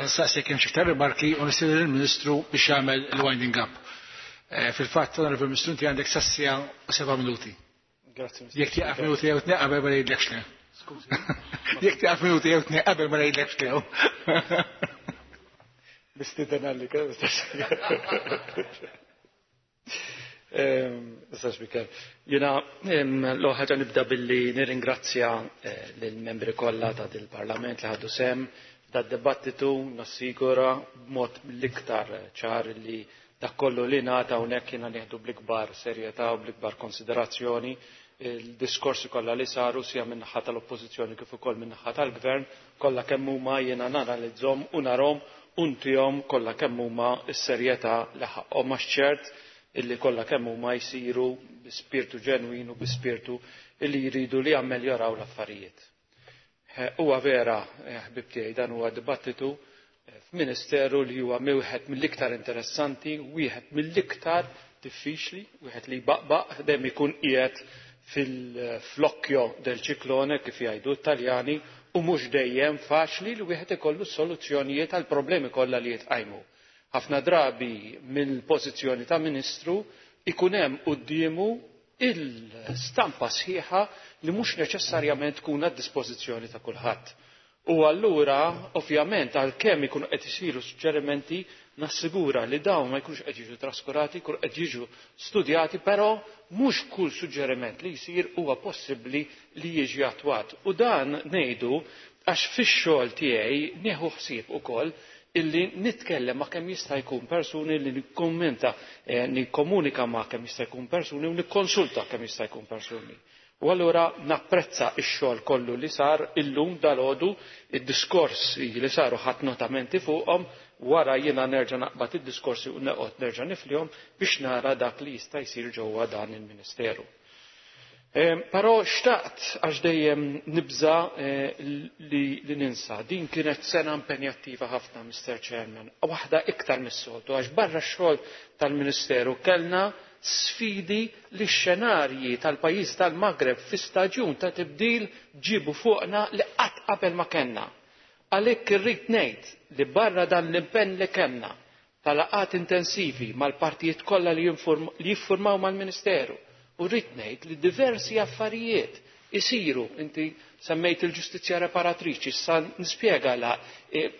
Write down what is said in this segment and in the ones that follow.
Nsaqs jekk hemm xi iktar rimarki u nisir lill-Ministru biex jagħmel il-winding up. Eh, fil-fatt, Onorevoli Ministru, inti għandek sassija u seba' minuti. Jekk tieqaf minuti jew tnieq qabel ma ngħidlekx le. Jekk tieqaf minuti jew tnieq qabel ma ngħidlekx le. Mistieden għalli kemm Mr. Speaker, jena l-ħagġa nibda billi nirringrazzja eh, l-membri kollha ta' dil-Parlament li ħadu sem da' debattitu nassigura b'mod l-iktar ċar li dak kollu li nata hawnhekk jiena nieħdu bl-ikbar serjetà u bl-ikbar konsiderazzjoni il-diskorsi kollha li saru sija min-naħa tal-Oppożizzjoni kif ukoll min-naħa tal-Gvern kollha kemm huma jiena nanalizzhom u narahom u ntihom kollha kemm huma s-serjetà li ħaqqhom għax ċert illi kollha kemm huma jsiru bi spirtu ġenwin u bi spirtu illi jridu li jammeljoraw l-affarijiet. Huwa vera, ħbieb tiegħi, dan huwa dibattitu f'Ministeru li huwa wieħed mill-iktar interessanti, wieħed mill-iktar diffiċli, wieħed li jbaqbaq dejjem ikun qiegħed fil-flocchio del ciclone kif jgħidu t-Taljani u mhux dejjem faċli li wieħed ikollu soluzzjonijiet għal problemi kollha li jitqajmu. Ħafna drabi mill-pożizzjoni ta' Ministru ikun hemm quddiemu il-stampa sħiħa li mhux neċessarjament tkun għad-dispożizzjoni ta' kulħadd. U allura, ovvjament, għalkemm ikunu qed isiru suġġerimenti, nassigura li dawn ma jkunux qed jiġu traskurati, jkunu qed jiġu studjati, però mhux kull suġġeriment li jsir huwa possibbli li jiġi attwat. U dan ngħidu għax fix-xogħol tiegħi nieħu ħsieb ukoll illi nitkellem ma' kemm jista' jkun persuni li nikkummenta, eh, nikkomunika ma' kemm jista' jkun persuni u nikkonsulta kemm jista' jkun persuni. U allura napprezza x-xogħol kollu li sar illum dalgħodu, id-diskorsi li saru ħadt notamenti fuqhom, wara jiena nerġa' naqbad id-diskorsi u neqgħod nerġa' niflihom biex nara dak li jista' jsir ġewwa dan il-Ministeru. Però xtaqt għax dejjem nibża' li li ninsa. Din kienet sena impenjattiva ħafna, Mister Chairman, waħda iktar mis-soltu għax barra x-xogħol tal-Ministeru kellna sfidi li x-xenarji tal-pajjiżi tal-Maghreb fi staġun ta' tibdil ġiebu fuqna li qatt qabel ma kellna. Għalhekk irrid ngħid li barra dan l-impenn li kellna ta' laqgħat intensivi mal-partijiet kollha li jiffurmaw mal-Ministeru, u rrid ngħid li diversi affarijiet isiru, inti semmejt il-ġustizzja reparatriċi, issa nispjega la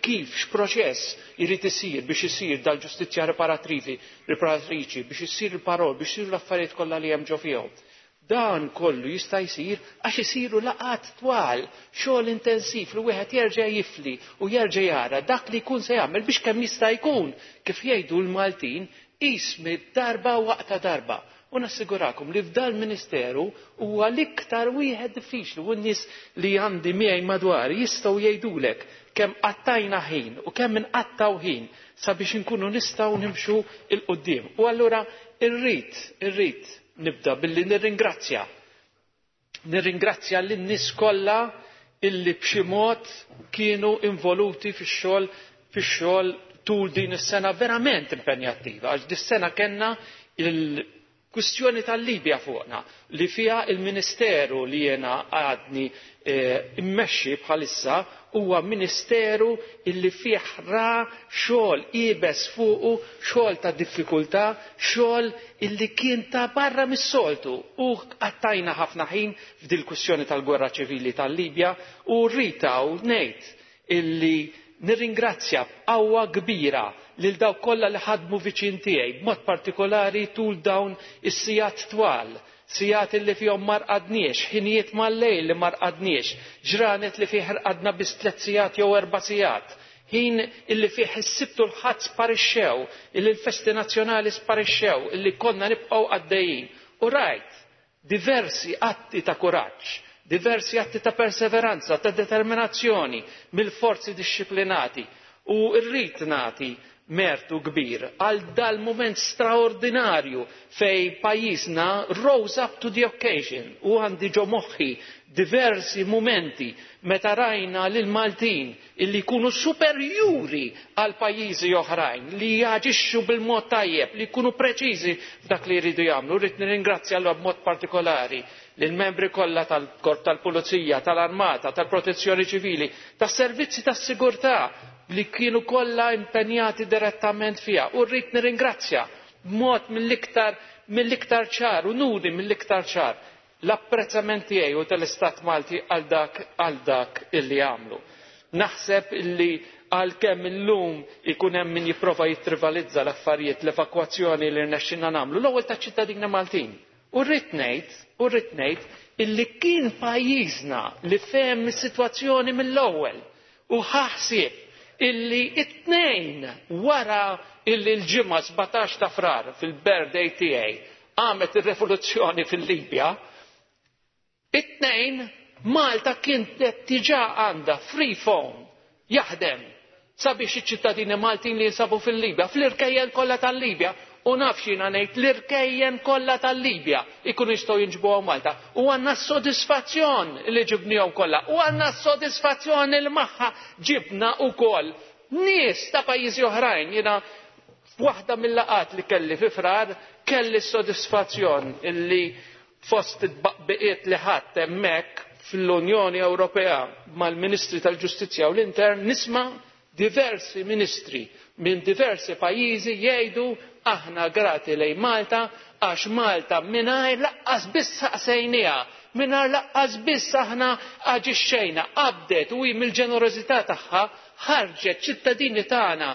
kif, x'proċess irid isir biex isir dal-ġustizzja reparatrivi, reparatriċi, biex isir il-parol, biex isir l-affarijiet kollha li hemm ġo fihom. Dan kollu jista' jsir għax isiru laqgħat twal, xogħol intensiv li wieħed jerġa' jifli u jerġa' jara dak li jkun se jagħmel biex kemm jista' jkun, kif jgħidu l-Maltin, qis mid-darba waqta darba. U nassigurakom li f'dal ministeru huwa l-iktar wieħed diffiċli u n-nies li għandi miegħi madwari jistgħu jgħidulek kemm qattajna ħin u kemm inqattgħu ħin sabiex inkunu nistgħu nimxu 'l quddiem. U allura irrid, irrid nibda billi nirringrazzja Nirringrazzja lin-nies kollha illi b'xi mod kienu involuti fix-xogħol fix-xogħol tul din is-sena verament impenjattiva għax dis-sena kellna il kwistjoni tal-Libja fuqna li fiha il-Ministeru li jiena għadni eh, immexxi bħalissa Huwa ministeru illi fih ra xogħol iebes fuqu, xogħol ta' diffikultà, xogħol illi kien ta' barra mis-soltu u qattajna ħafna ħin f'dil-kwistjoni tal-gwerra ċivili tal-Libja u rrid hawn ngħid illi nirringrazzja b'qawwa kbira lil dawk kollha li ħadmu viċin tiegħi b'mod partikolari tul dawn is-sigħat twal Sigħat li fihom ma rqadniex, ħinijiet mal-lejl li ma rqadniex, ġranet li fih rqadna biss tliet sigħat jew erba' sigħat, ħin illi fih is-Sibt u l-Ħadd sparixxew, illi l-festi nazzjonali sparixxew, illi konna nibqgħu għaddejjin. U rajt diversi atti ta' kuraġġ, diversi atti ta' perseveranza, ta' determinazzjoni mill-forzi dixxiplinati. U rrid nagħti mertu kbir għal dal-mument straordinarju fejn pajjiżna rose up to the occasion u għandi ġo moħħi diversi mumenti meta rajna lil Maltin illi jkunu superjuri għal pajjiżi oħrajn li jaġixxu bil-mod tajjeb li jkunu preċiżi f'dak li jridu jagħmlu. Rrid nirringrazzja allura b'mod partikolari lill-membri kollha tal-Korp tal-Pulizija, tal-Armata, tal-Protezzjoni Ċivili, tas-servizzi tas-sigurtà li kienu kollha impenjati direttament fiha u rrid nirringrazzja b'mod mill-iktar mill-iktar ċar u nuri mill-iktar ċar l-apprezzament tiegħi u tal-Istat Malti għal dak għal dak illi għamlu. Naħseb illi għalkemm illum ikun hemm min jipprova jittrivalizza l-affarijiet l-evakwazzjoni li rnexxinna nagħmlu l-ewwel taċ-ċittadini Maltin. U rrid ngħid, u rrid ngħid illi kien pajjiżna li fehem is-sitwazzjoni mill-ewwel u ħa ħsieb illi t-Tnejn wara illi l-Ġimgħa 17 ta' Frar fil-birthday tiegħi qamet ir-revoluzzjoni fil-Libja, it-Tnejn Malta kienet diġà għandha free phone jaħdem sabiex iċ-ċittadini Maltin li jinsabu fil-Libja, fl-irkejjel kollha tal-Libja, U naf x'jiena ngħid, l-irkejjen kollha tal-Libja jkunu jistgħu jinġbuhom Malta. U għandna s-sodisfazzjon li ġibniehom kollha. U għandna s-sodisfazzjon li magħha ġibna wkoll nies ta' pajjiżi oħrajn. Jiena f'waħda mill-laqgħat li kelli fi Frar kelli s-sodisfazzjon li fost it-tbaqbiqiet li ħadt hemmhekk fl-Unjoni Ewropea mal-Ministri tal-Ġustizzja u l-Intern nisma' Diversi ministri minn diversi pajjiżi jgħidu aħna grati lejn Malta għax Malta mingħajr laqqas biss saqsejniha, mingħajr laqqas biss aħna aġixxejna, qabdet u hi mill-ġenerożità tagħha ħarġet ċittadini tagħna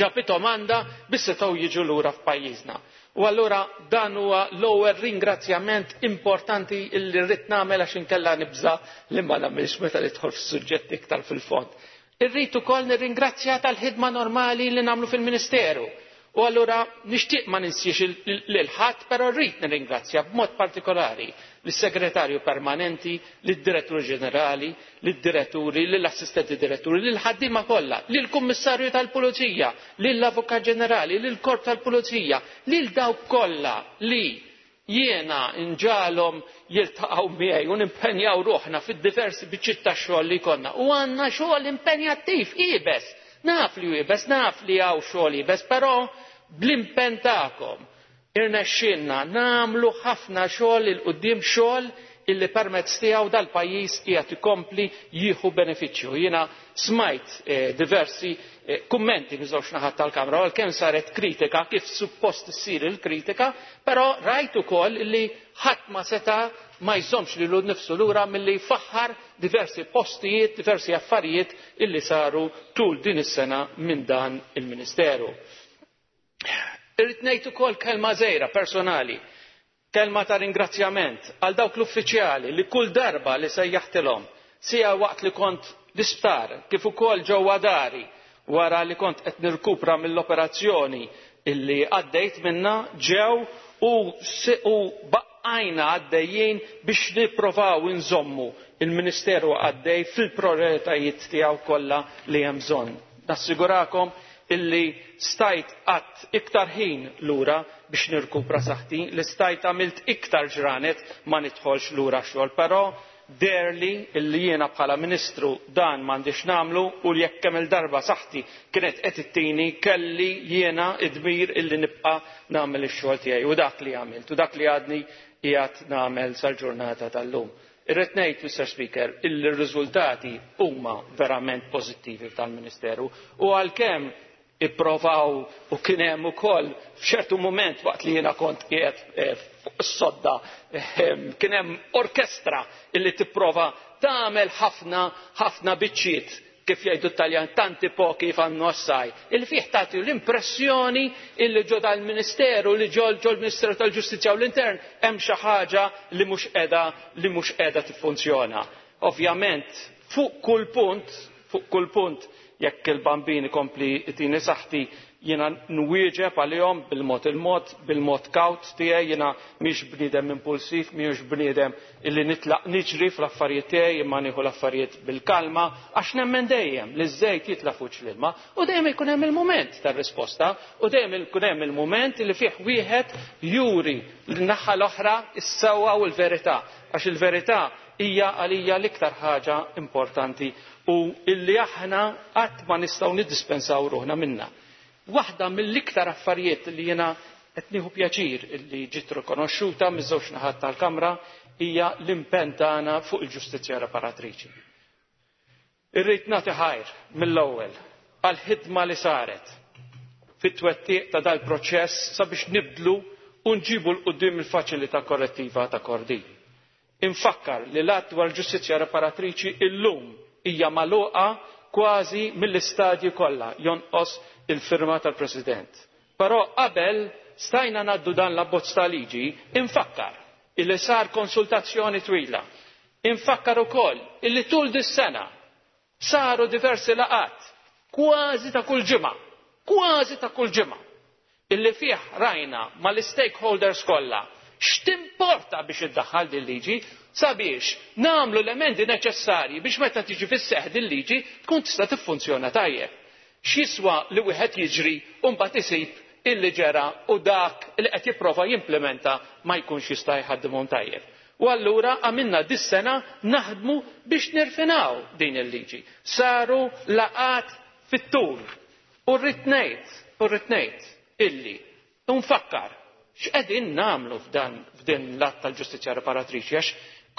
ġabithom għandha biex setgħu jiġu lura f'pajjiżna. U allura dan huwa l-ewwel ringrazzjament importanti li rrid nagħmel għax inkella nibża' li ma nagħmilx meta nidħol f'suġġett iktar fil-fond. Irrid ukoll nirringrazzja tal-ħidma normali li nagħmlu fil-Ministeru. U allura nixtieq ma ninsiex lil ħadd, però rrid nirringrazzja b'mod partikolari lis-Segretarju Permanenti, lid-Direttur Ġenerali, lid-diretturi, lill-assistenti diretturi, lill-ħaddiema kollha, lill-Kummissarju tal-Pulizija, lill-Avukat Ġenerali, lill-Korp tal-Pulizija, lil dawk kollha li jiena nġagħalhom jiltaqgħu miegħi u nimpenjaw ruħna fid-diversi biċċiet ta' xogħol li jkollna. U għandna xogħol impenjattiv, iebes. Naf li iebes, naf li hawn xogħol iebes, però bl-impenn tagħkom, Irnexxielna nagħmlu ħafna xogħol 'il quddiem, xogħol illi permezz tiegħu dal-pajjiż qiegħed ikompli jieħu benefiċċju. Jiena smajt diversi kummenti miż-żewġ naħat tal-Kamra, għalkemm saret kritika kif suppost issir il-kritika, però rajt ukoll illi ħadd ma seta' ma jżommx lilu nnifsu lura milli jfaħħar diversi postijiet, diversi affarijiet illi saru tul din is-sena minn dan il-Ministeru. Irrid ngħid ukoll kelma żgħira personali, kelma ta' ringrazzjament għal dawk l-uffiċjali li kull darba li sejjaħtilhom, siegħa waqt li kont l-isptar kif ukoll ġewwa dari wara li kont qed nirkupra mill-operazzjoni li għaddejt minnha, ġew u u baqajna għaddejjin biex nipprovaw inżommu l-ministeru għaddej fil-prioritajiet tiegħu kollha li hemm bżonn. Nassigurakom illi stajt qgħadt iktar ħin lura biex nirkupra saħħti, li stajt għamilt iktar ġranet ma nidħolx lura x-xogħol, però deherli illi jiena bħala Ministru dan m'għandix nagħmlu u li jekk kemm-il darba saħħti kienet qed ittini kelli jiena d-dmir illi nibqa' nagħmel ix-xogħol tiegħi u dak li għamilt u dak li għadni qiegħed nagħmel sal-ġurnata tal-lum. Irrid ngħid, Mister Speaker, illi r-riżultati huma verament pożittivi f'dal-Ministeru u għalkemm ipprovaw u kien hemm ukoll f'ċertu mument waqt li jiena kont qiegħed s-sodda kien hemm orkestra illi tipprova tagħmel ħafna ħafna biċċiet kif jgħidu t-Taljan tanti pochi fanno assai, il fih tagħti l-impressjoni illi ġo dal-Ministeru li ġo l-Ministeru tal-Ġustizzja u l-Intern hemm xi ħaġa li mhux qiegħda li mhux qiegħda tiffunzjona. Ovvjament fuq kull punt, fuq kull punt jekk il-bambin ikompli jtini saħti jiena nwieġeb għalihom bil-mod il-mod, bil-mod kawt tiegħi, jiena mhix bniedem impulsiv, mhijiex bniedem illi nitlaq niġri fl-affarijiet tiegħi imma nieħu l-affarijiet bil-kalma għax nemmen dejjem li ż-żejt jitla' fuċ l-ilma u dejjem ikun hemm il-mument tar-risposta u dejjem ikun hemm il-mument li fih wieħed juri l-naħa l-oħra s-sewwa u l-verità għax il-verità hija għalija l-iktar ħaġa importanti u illi aħna qatt ma nistgħu niddispensaw ruħna minnha. Waħda mill-iktar affarijiet li jiena qed nieħu pjaċir li ġiet rikonoxxuta miż-żewġ naħat tal-Kamra hija l-impenn tagħna fuq il-ġustizzja reparatriċi. Irrid nagħti ħajr mill-ewwel għall-ħidma li saret fit-twettiq ta' dal-proċess sabiex nibdlu u nġibu l-qudiem il-faċilità korrettiva ta' Kordin. Infakkar li l-Att dwar il-Ġustizzja Riparatriċi illum hija magħluqa kważi mill-istadji kollha, jonqos il-firma tal-President. Però qabel stajna ngħaddu dan l-abbozz ta' liġi, infakkar illi sar konsultazzjoni twila. Infakkar ukoll illi tul dis-sena Saru diversi laqgħat, kważi ta' kull ġimgħa, kważi ta' kull ġimgħa, illi fih rajna mal-istakeholders kollha x'timporta biex iddaħħal din liġi sabiex nagħmlu l-emendi neċessarji biex meta tiġi fis-seħħ din liġi tkun tista' tiffunzjona tajjeb. X'jiswa li wieħed jiġri u mbagħad isib illi ġera u dak li qed jipprova jimplimenta ma jkunx jista' jħaddimhom tajjeb. U allura għamilna dis-sena naħdmu biex nirfinaw din il-liġi. Saru laqgħat fit-tul u rrid ngħid, u rrid ngħid illi U nfakkar, x'qegħdin nagħmlu f'dan f'din l-att tal-ġustizzja riparatriċi għax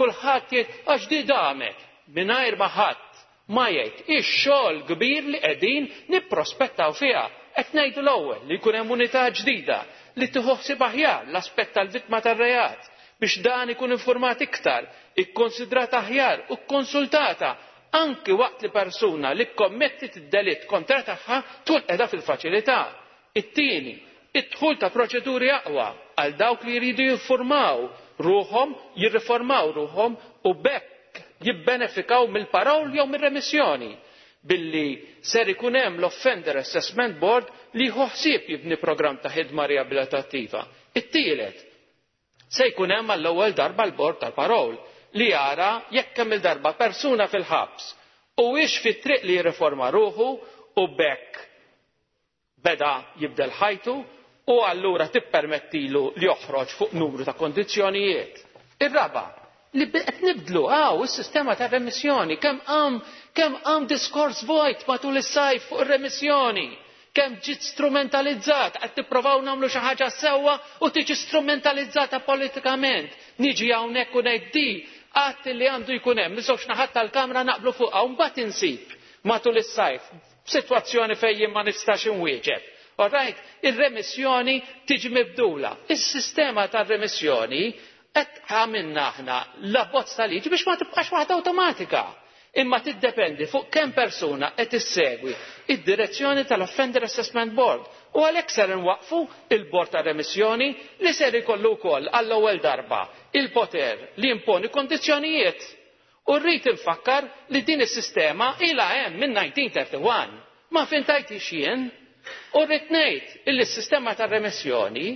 kulħadd jgħid għax di damet mingħajr ma ħadd ma jgħid ix-xogħol kbir li qegħdin nipprospettaw fiha. Qed ngħidu l-ewwel li jkun hemm unità ġdida li tieħu ħsieb aħjar l-aspett tal-vittma tar-reat biex dan ikun infurmat iktar, ikkunsidrat aħjar u kkonsultata anki waqt li persuna li kkommettiet id-delitt kontra tagħha tkun qiegħda fil-faċilità. It-tieni, id-dħul ta' proċeduri aqwa għal dawk li jridu jinfurmaw ruħhom, jirriformaw ruħhom u b'hekk jibbenefikaw mill-parole jew mir-remissjoni, billi ser ikun hemm l-Offender Assessment Board li jieħu ħsieb jibni programm ta' ħidma riabilitattiva. It-tielet, se jkun hemm għall-ewwel darba l-Bord tal-Parole li jara jekk kemm-il darba persuna fil-ħabs huwiex fit-triq li jirriforma ruħu u b'hekk beda jibdel ħajtu u allura tippermettilu li joħroġ fuq numru ta' kondizzjonijiet. Ir-raba' li qed nibdlu hawn is-sistema tar-remissjoni kemm qam kemm qam diskors vojt matul is-sajf fuq ir-remissjoni kemm ġiet strumentalizzat qed tipprovaw nagħmlu xi ħaġa sewwa u tiġi strumentalizzata politikament. Niġi hawnhekk u ngħid di qatt li għandu jkun hemm iż-żewġ naħat tal-Kamra naqblu fuqha u mbagħad insib matul is-sajf F'sitwazzjoni fejn jien ma nistax inwieġeb, all right, ir-remissjoni tiġi mibdula. Is-sistema tar-remissjoni qed għamilna aħna l-abbozz ta' liġi biex ma tibqax waħda awtomatika, imma tiddependi fuq kemm persuna qed issegwi d-direzzjoni tal-Offender Assessment Board u għalhekk ser inwaqqfu l-bord tar-remissjoni li ser ikollu wkoll għall-ewwel darba l-poter li jimponi kundizzjonijiet U rrid infakkar li din is-sistema ilha hemm min-1931. Ma fintajthiex jien. U rrid ngħid illi s-sistema tar-remissjoni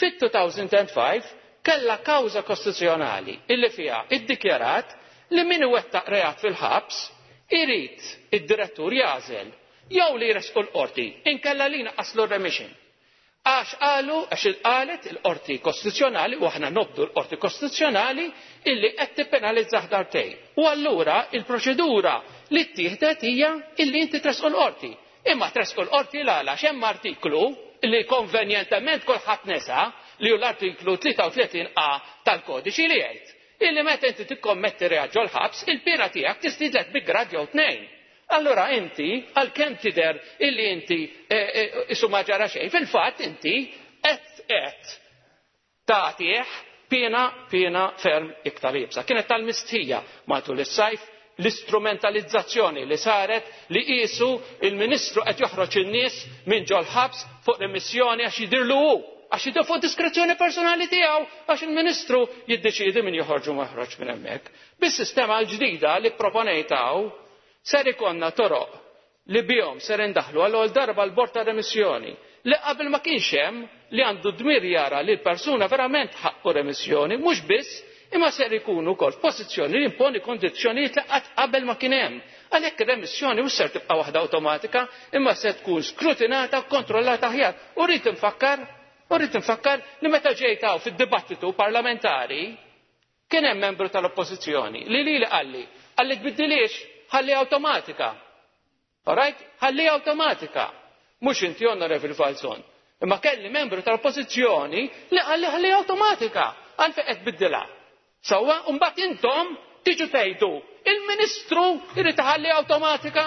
fit-2005 kellha kawża kostituzzjonali illi fiha iddikjarat li min iwettaq reat fil-ħabs irid id-direttur jagħżel jew li jressqu l-qorti inkella li jnaqqaslu r-remission. Għax qalu, għax qalet il-Qorti Kostituzzjonali, u aħna nobdu l-Qorti Kostituzzjonali, illi qed tippenalizzah darbtejn. U allura il-proċedura li ttieħdet hija illi inti tressqu l-Qorti. Imma tressqu l-Qorti l-għala għax hemm artiklu li konvenjentement kulħadd nesa li hu l-artiklu 33 A tal-Kodiċi li jgħid illi meta inti tikkommetti reat ġol-ħabs il-piena tiegħek tistiedlek bi grad jew tnejn. Allura inti, għalkemm tidher illi inti isu ma ġara xejn, fil-fatt inti qed qed tagħtih piena piena ferm iktar iebsa. Kienet tal-mistħija matul is-sajf l-istrumentalizzazzjoni li saret li qisu il-Ministru qed joħroġ in-nies minn ġol-ħabs fuq rimissjoni għax jidhirlu hu, għax jidhru fuq diskrezzjoni personali tiegħu għax il-Ministru jiddeċiedi min joħorġ u ma joħroġx minn hemmhekk. Bis-sistema l-ġdida li pproponejt hawn ser ikollna toroq li bihom ser indaħħlu għall-ewwel darba l-bord ta' remissjoni li qabel ma kienx hemm li għandu d-dmir jara li l-persuna verament tħaqqu remissjoni mhux biss imma ser ikun ukoll f'pożizzjoni li jimponi kondizzjonijiet li qatt qabel ma kien hemm. Għalhekk ir-remissjoni mhux ser tibqa' waħda awtomatika imma se tkun skrutinata u kkontrollata aħjar. U rrid infakkar u rrid infakkar li meta ġejt hawn fid-dibattitu parlamentari Kien hemm membru tal-Oppożizzjoni li lili qalli, qalli tbiddilhiex, ħalliha awtomatika. Alright? Ħalliha awtomatika. Mhux inti Onorevoli Falzon. Imma kelli membru tal-Oppożizzjoni li qalli ħalliha awtomatika. Għalfejn qed tbiddilha. Sewwa, u mbagħad intom tiġu tgħidu il-Ministru jrid iħalliha awtomatika.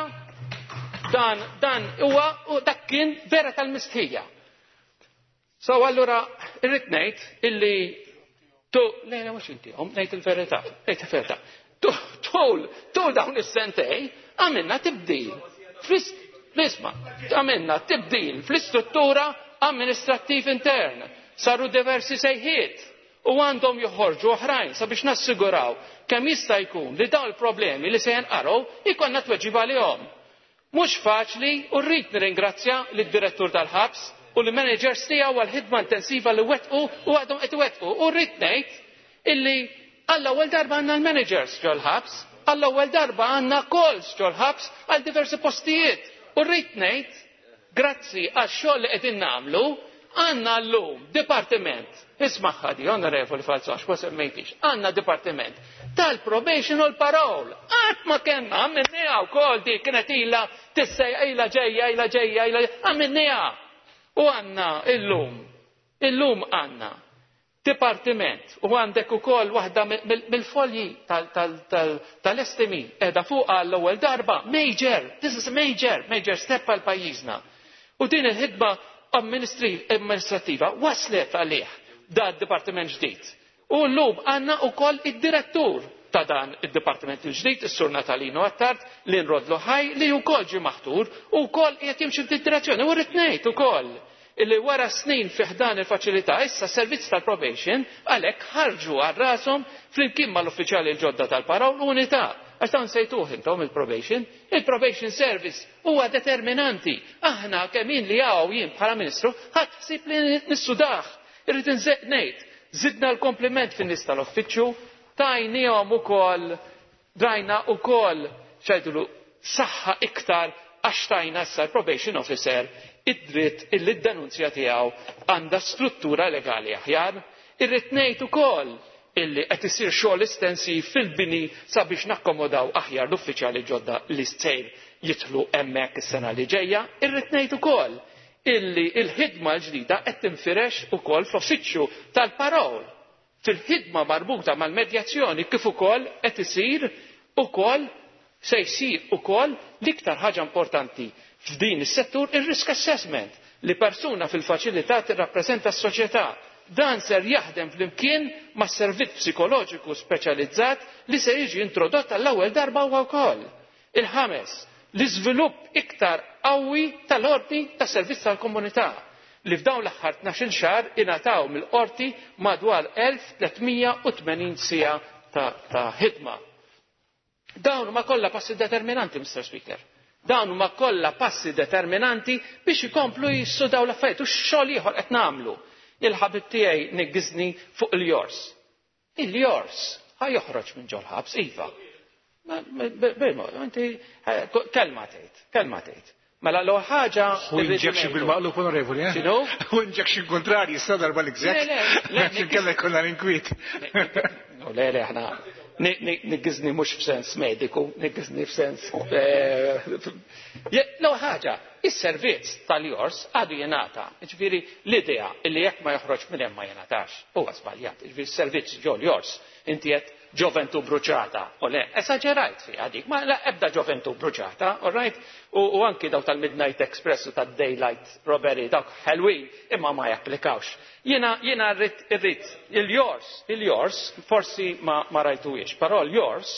Dan dan huwa dak kien vera tal-mistħija. So allura irrid ngħid illi tu le le mhux intihom ngħid il-verità, ngħid il-verità. Tul tul dawn is-sentej għamilna tibdil. Nisma, għamilna tibdil fl-istruttura amministrattiv intern. Saru diversi sejħiet u għandhom joħorġu oħrajn sabiex nassiguraw kemm jista' jkun li dawn il-problemi li se jenqargħu jkollna tweġiba lihom. Mhux faċli u rrid nirringrazzja lid-Direttur tal-Ħabs u l-managers tiegħu għall-ħidma intensiva li wettqu u għadhom qed iwettqu u rrid ngħid illi għall-ewwel darba għandna l-managers ġol-ħabs, għall-ewwel darba għandna calls ġol-ħabs għal diversi postijiet u rrid ngħid grazzi għax-xogħol li qegħdin nagħmlu Għanna l-lum dipartiment, ismaħħa di, onorevoli falzu, għax ma semmejtix, għanna dipartiment tal-probational parole. Għat ma kena, għamminnija u kol di kienet ila tissej ila ġeja, ila ġeja, ila ġeja, għamminnija. U għanna il-lum, il-lum għanna dipartiment u għandek ukoll waħda mill-folji tal-SME qiegħda fuq għall-ewwel darba major, this is major, major step għal pajjiżna. U din il-ħidma amministrattiva waslet għalih da d-dipartiment ġdid. U llum għandna ukoll id-direttur ta' dan id-dipartiment il-ġdid, is-Sur Natalino Attard, li nrodlu ħaj li wkoll ġie maħtur u wkoll qiegħed jimxi f'din direzzjoni u rrid ngħid ukoll illi wara snin fi ħdan il-Faċilità issa s-servizzi tal-probation għalhekk ħarġu għal rashom flimkien mal-uffiċjali l-ġodda tal-Parowl u Unità, għax dan nsejtuh intom il-probation, il-probation service huwa determinanti, aħna kemm jien li hawn jien bħala Ministru ħadt ħsieb li nissudah. Irrid inżeq ngħid, żidna l-kompliment fin-nies tal-uffiċċju, tajniehom ukoll Dajna ukoll xajdulu saħħa iktar għax tajna issa l-probation officer id-dritt illi d-denunzja tiegħu għandha struttura legali aħjar. Irrid ngħid ukoll illi qed isir xogħol estensiv fil-bini sabiex nakkomodaw aħjar l-uffiċjali ġodda li sejr jidħlu hemmhekk is-sena li ġejja. Irrid ngħid ukoll illi l-ħidma l-ġdida qed tinfirex ukoll fl-uffiċċju tal-parol fil-ħidma marbuta mal-medjazzjoni kif ukoll qed isir ukoll se jsir ukoll l-iktar ħaġa importanti f'din is-settur ir-risk assessment li persuna fil-faċilità tirrappreżenta s-soċjetà. Dan ser jaħdem flimkien mas-servizz psikoloġiku speċjalizzat li se jiġi introdott għall-ewwel darba huwa wkoll. Il-ħames, l-iżvilupp iktar qawwi tal-ordni tas-servizz tal-Komunità, li f'dawn l-aħħar tnax-il xahar ingħataw mill-Qorti madwar 1,380 siegħa ta' ħidma. Dawn huma kollha passi determinanti, Mr. Speaker. Dawn huma kollha passi determinanti biex ikomplu jissu dawn l-affarijiet u xogħol ieħor qed nagħmlu. Il-ħabib tiegħi Nick Gisni fuq il-jors. Il-jors, ħa joħroġ minn ġol-ħabs, iva. Bilmo, inti kelma tgħid, kelma tgħid. Mela l ħaġa. U injection bil-maqlub onorevoli, eh? Xinu? U injection kontrarji, sta darba l-gżek. Għaxin kellek konna l-inkwit. U le, le, ħna. Niggizni mux f'sens mediku, niggizni f'sens. Eh, l ħaġa, Is-servizz tal-jors għadu jingħata, jiġifieri l-idea li jekk ma joħroġx minn hemm ma jingħatax huwa żbaljat, jiġifieri s-servizz ġo l-jors inti qed ġoventù bruċata, u le, esaġerajt fiha dik, ma la ebda ġoventù bruċata, all right? U, u anki daw tal-Midnight Express u tad-Daylight Robbery dawk ħelwin imma ma japplikawx. Jiena jiena rrid irrid il-jors, il-jors forsi ma, ma rajtuhiex, però l-jors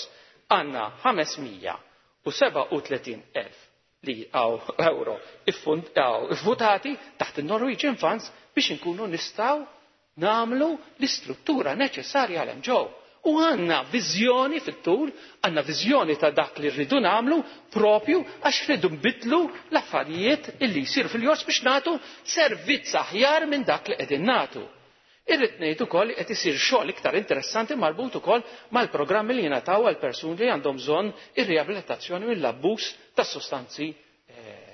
għandna 537,000 li għaw euro vvutati taħt il-Norwegian funds biex inkunu nistaw namlu l-istruttura neċessarja għal MGO. U għanna vizjoni fit-tul, għanna vizjoni ta' dak li rridu namlu propju għax rridu nbidlu l-affarijiet illi jisir fil-jors biex natu servizz aħjar minn dak li qegħdin natu. Irrid ngħid ukoll li qed isir xogħol iktar interessanti marbut ukoll mal-programmi li jingħataw għal persuni li għandhom bżonn ir-riabilitazzjoni mill-abbuż tas-sustanzi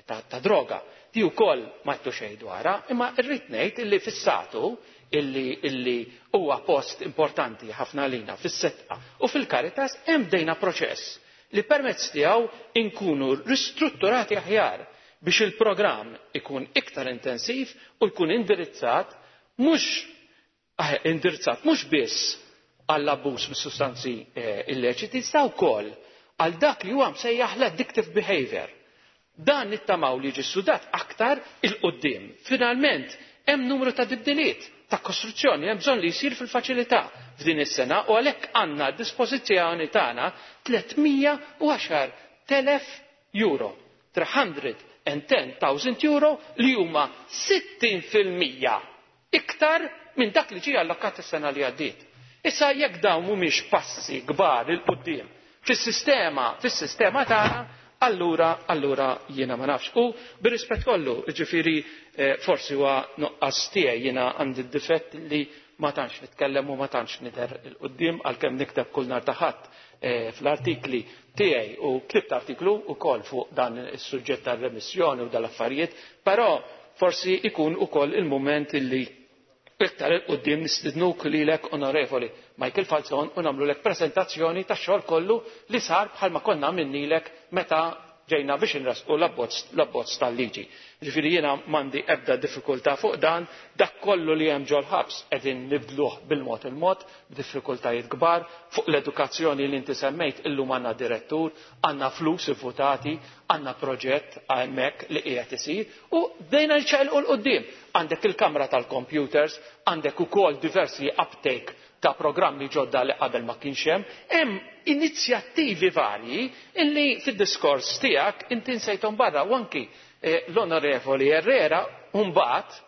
ta' droga. Di wkoll ma għedtu xejn dwarha, imma rrid ngħid illi fis-Satu illi illi huwa post importanti ħafna għalina fis-Setqa u fil-Caritas hemm bdejna proċess li permezz tiegħu nkunu ristrutturati aħjar biex il-programm ikun iktar intensiv u jkun indirizzat mhux indirizzat mhux biss għall-abbuż mis-sustanzi illeċiti iżda wkoll għal dak li huwa msejjaħ l-addictive behaviour. Dan nittamaw li jiġi studat aktar 'il quddiem. Finalment, hemm numru ta' tibdiliet ta' kostruzzjoni hemm bżonn li jsir fil-faċilità f'din is-sena u għalhekk għandna għad-dispożizzjoni tagħna 310,000 euro 310,000 euro li huma 60 fil-mija iktar minn dak li ġie allokat is-sena li għaddiet. Issa jekk dawn mhumiex passi kbar 'il quddiem fis-sistema fis-sistema tagħna, allura allura jiena ma nafx. U bir-rispett kollu, jiġifieri eh, forsi huwa nuqqas tiegħi jiena għandi d-difett li ma tantx nitkellem u ma tantx nidher il quddiem għalkemm nikteb kull nhar ta' Ħadd eh, fl-artikli tiegħi u ktibt artiklu wkoll fuq dan is-suġġett tar-remissjoni u dal-affarijiet, però forsi ikun ukoll il-mument illi iktar il quddiem nistidnuk lilek onorevoli Michael Falzon u nagħmlulek preżentazzjoni tax-xogħol kollu li sar bħalma konna minnilek meta ġejna biex inressqu l-abbozz tal-liġi. Jiġifieri jiena m'għandi ebda diffikultà fuq dan, dak kollu li hemm ġol-ħabs qegħdin nibdluh bil-mod il-mod, b'diffikultajiet kbar, fuq l-edukazzjoni li inti semmejt illum għandna direttur, għandna flus ivvutati, għandna proġett hemmhekk li qiegħed isir u bdejna nċelqu 'l quddiem. Għandek il-kamra tal-kompjuters, għandek ukoll diversi uptake ta' programmi ġodda li qabel ma kienx hemm, hemm inizjattivi varji illi fid-diskors tiegħek inti nsejthom barra u anki eh, l-Onorevoli Herrera mbagħad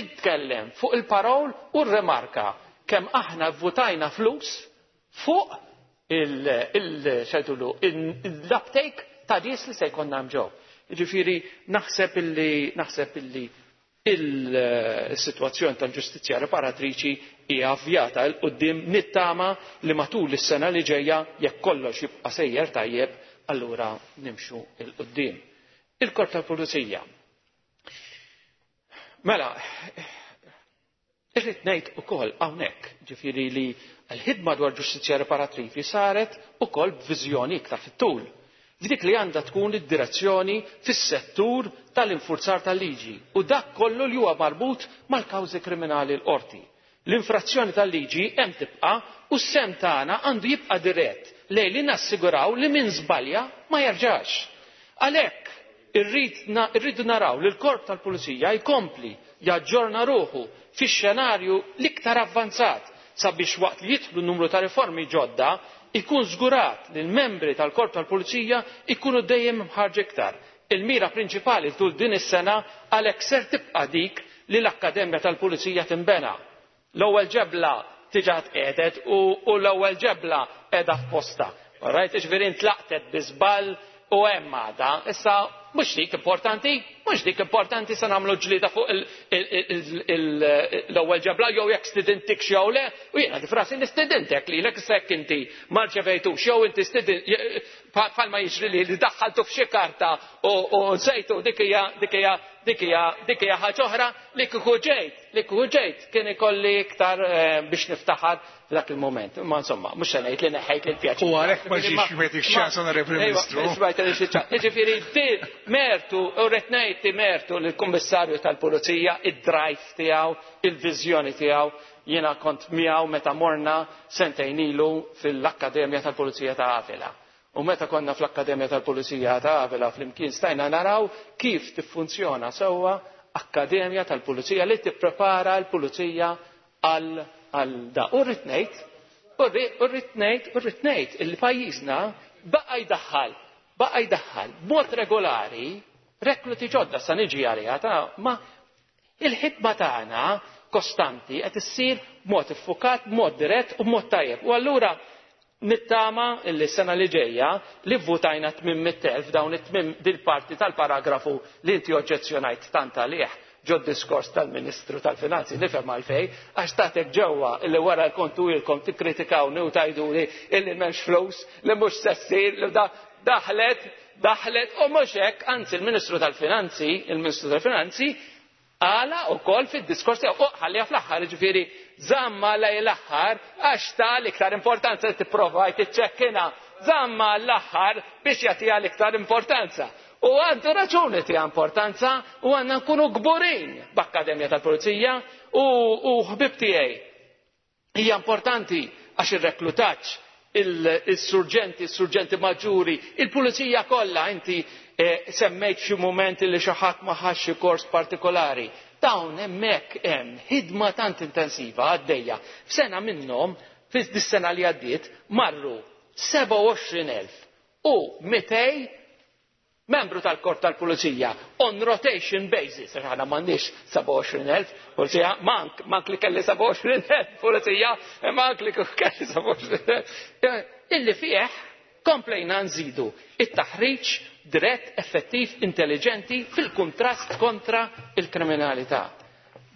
itkellem fuq il-parowl u r-remarka kemm aħna vvutajna flus fuq il-xajtulu l-uptake ta' dies li se jkollna mġew. Ġifiri, naħseb illi naħseb illi il-sitwazzjoni tal-ġustizzja riparatriċi hija avvjata 'l quddiem nittama li matul is-sena li ġejja jekk kollox jibqa' sejjer tajjeb allura nimxu 'l quddiem. Il-Korp tal-Pulizija. Mela, Irrid ngħid ukoll hawnhekk, ġifieri li l-ħidma dwar ġustizzja riparattivi saret ukoll b'viżjoni iktar fit-tul, f'dik li għandha tkun id-direzzjoni fis-settur tal-infurzar tal-liġi u dak kollu li huwa marbut mal-kawżi kriminali l-qorti. L-infrazzjoni tal-liġi hemm tibqa' u s-sehem tagħna għandu jibqa' dirett lejn li nassiguraw li min żbalja ma jerġax. Għalhekk, Irridu naraw li l-korp tal-pulizija jkompli jaġġorna ruħu fix-xenarju l-iktar avvanzat sabiex waqt li jidħlu numru ta' riformi ġodda jkun żgurat li l-membri tal-korp tal-pulizija jkunu dejjem imħarrġa iktar. Il-mira prinċipali tul din is-sena għalhekk ser tibqa' dik li l-akkademja tal-pulizija tinbena L-ewwel ġebla diġà tqiegħdet u l-ewwel ġebla qiegħda f'postha. Rajt iġviri ntlaqtet bi żball u hemm għada. Issa mhux dik importanti, mhux dik importanti se nagħmlu ġlieda fuq l-ewwel ġebla jew jekk stidintikx jew le u jiena kif rasi nistidintek lilek issa jekk inti ma rċevejtux jew inti bħalma jiġri li li daħħaltu f'xi karta u nsejtu dik hija dik hija dik hija dik hija ħaġa oħra li kieku ġejt Li kieku ġejt kien ikolli iktar biex niftaħar f'dak il-mument. Imma insomma, mhux se ngħid li neħħejt lil pjaċir. U għalhekk ma ġiex jwet ix-xans onorevoli Ministru. Jiġifieri di mertu u rrid ngħid di mertu lill-Kummissarju tal-Pulizija, id-drive tiegħu, il-viżjoni tiegħu Jiena kont miegħu meta morna sentejn ilu fil-Akkademja tal-Pulizija ta' Avila. U meta konna fl-Akkademja tal-Pulizija ta' Avila flimkien stajna naraw kif tiffunzjona sewwa akkademja tal-pulizija li tipprepara l-pulizija għal għal da. U rrid ngħid, u rrid ngħid, u rrid ngħid illi pajjiżna baqa' jdaħħal, baqa' jdaħħal b'mod regolari rekluti ġodda sa niġi għaliha ta' ma Il-ħidma tagħna kostanti qed issir b'mod iffukat, b'mod dirett u b'mod tajjeb. U allura nittama li s-sena li ġejja li vvutajna tmiem mitt elf dawn it-tmiem dil-parti tal-paragrafu li inti oġġezzjonajt tant għalih ġod-diskors tal-Ministru tal-Finanzi nifhem għalfejn għax tagħtek ġewwa li wara jkun twilkom tikkritikawni u tgħiduli illi m'hemmx flus, li mhux se ssir, li da Daħlet, daħlet u mhux hekk, anzi l-Ministru tal-Finanzi, il-Ministru tal-Finanzi għala wkoll fid-diskors tiegħu fuq ħalliha fl-aħħar, jiġifieri żamma lej l-aħħar għax ta' l-iktar importanza li tipprovaj tiċċekkina żamma l-aħħar biex jagħtiha l-iktar importanza. U għandu raġun li tiegħu importanza u għandna nkunu kburin b'Akkademja tal-Pulizija u ħbib tiegħi Hija importanti għax ir-reklutaġġ, is-surġenti, is-surġenti maġġuri, il-pulizija kollha inti eh, semmejt f'xi mument li xi ħadd ma ħax xi kors partikolari. Dawn hemmhekk hemm ħidma tant intensiva għaddejja. F'sena minnhom, fis-sena li għaddiet, marru 27,000 u 200 membru tal-korp tal-pulizija on rotation basis, għax aħna m'għandniex 27,000 pulizija, mank, mank li kelli 27,000 pulizija, mank li kelli 27,000. Illi fih komplejna nżidu it-taħriġ dirett, effettiv, intelligenti fil-kuntrast kontra il-kriminalità.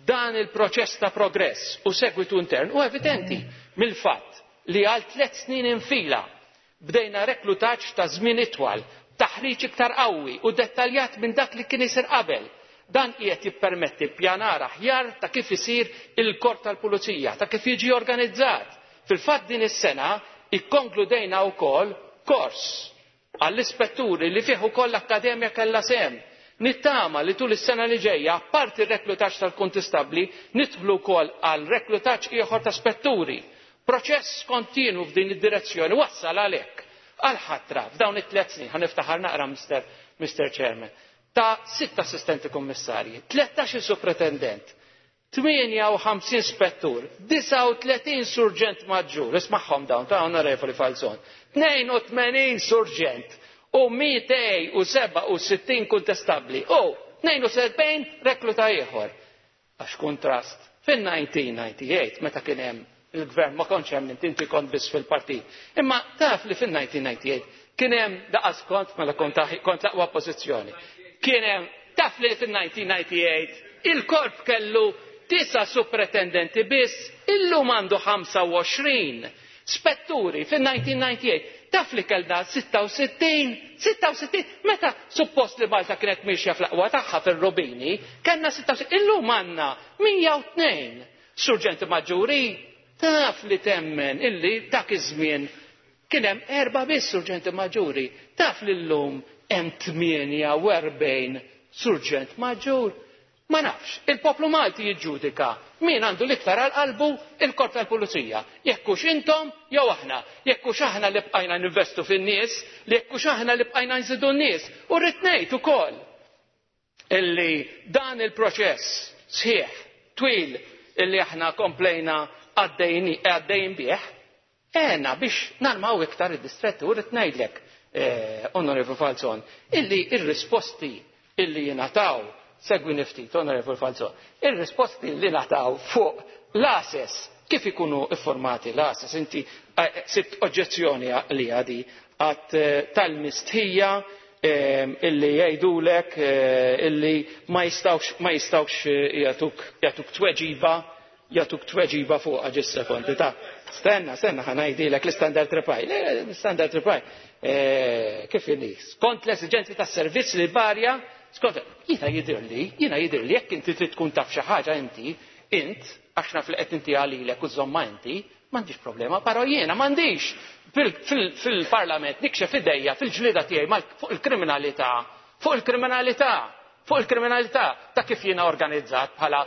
Dan il-proċess ta' progress u segwitu intern u evidenti mill-fatt li għal tliet snin infila Bdejna reklutaġġ ta' żmien itwal, b'taħriġ iktar qawwi u dettaljat minn dak li kien isir qabel. Dan qiegħed jippermetti ppjanar aħjar ta' kif isir il-Korp tal-Pulizija, ta' kif jiġi organizzat. Fil-fatt din is-sena ikkonkludejna wkoll kors għall-ispetturi li fih ukoll l-Akkademja kellha sehem. Nittama li tul is-sena li ġejja, apparti r-reklutaġġ tal-kuntistabbli, nidħlu wkoll għal reklutaġġ ieħor ta' spetturi Proċess kontinwu f'din id-direzzjoni wassal għalhekk għall-ħatra f'dawn it-tliet snin, ħa niftaħar naqra Mister, Mister Chairman, ta' sitt assistenti kummissarji, 13 supretendent, 58 spettur, 39 surġent maġġur, ismagħhom dawn ta' Onorevoli Falzon, 82 surġent u 267 kuntestabbli u 72 rekluta ieħor. Għax f'kuntrast, fin-1998 meta kien hemm il-Gvern ma kontx hemm int, inti kont biss fil-partit. Imma taf li fin-1998 kien hemm daqas kont mela kont kont l-aqwa oppożizzjoni. Kien hemm taf li fin-1998 il-korp kellu tisa' supretendenti biss, illum għandu 25. Spetturi fin-1998 taf li kellna 66, 66, meta suppost li Malta kienet miexja fl-aqwa tagħha fir-rubini, kellna 66, illum għandna 102. Surġenti Maġġuri taf li temmen illi dak iż-żmien kien hemm erba' biss Surġenti Maġġuri, taf li llum hemm 48 Surġent Maġġur. Ma nafx, il-poplu Malti jiġġudika min għandu l-iktar għal qalbu l-Korp tal-Pulizija, jekk hux intom jew aħna, jekk hux aħna li bqajna ninvestu fin-nies, li jekk hux aħna li bqajna nżidu n-nies. U rrid ngħid ukoll illi dan il-proċess sħiħ, twil illi aħna komplejna għaddejn għaddejjin bih, Għenna biex narmaw iktar id-distretti u rrid ngħidlek, eh, Onorevoli Falzon, illi ir-risposti illi jingħataw segwini ftit, Onorevoli Falzon, ir-risposti li nataw fuq l-ases kif ikunu informati l-ases, inti eh, sibt oġġezzjoni li għadi għat eh, tal-mistħija Ehm, illi jgħidulek eh, illi ma jistawx ma jistawx eh, jatuk tweġiba jatuk tweġiba fuqha ġis sekondi ta' stenna, stenna ħa ngħidilek l-standard reply. Le, l-standard reply eh, kif inni? Skont l-esiġenzi tas-servizz li barja, skont jiena jidhirli, jiena jidhirli jekk inti trid tkun taf xi ħaġa inti, int għax naf li qed inti għalilek u żomma inti, m'għandix problema, però jiena m'għandix fil-parlament nikxef idejja fil-ġlida tiegħi fuq il-kriminalità, fuq il-kriminalità Fuq il-kriminalità ta' kif jiena organizzat bħala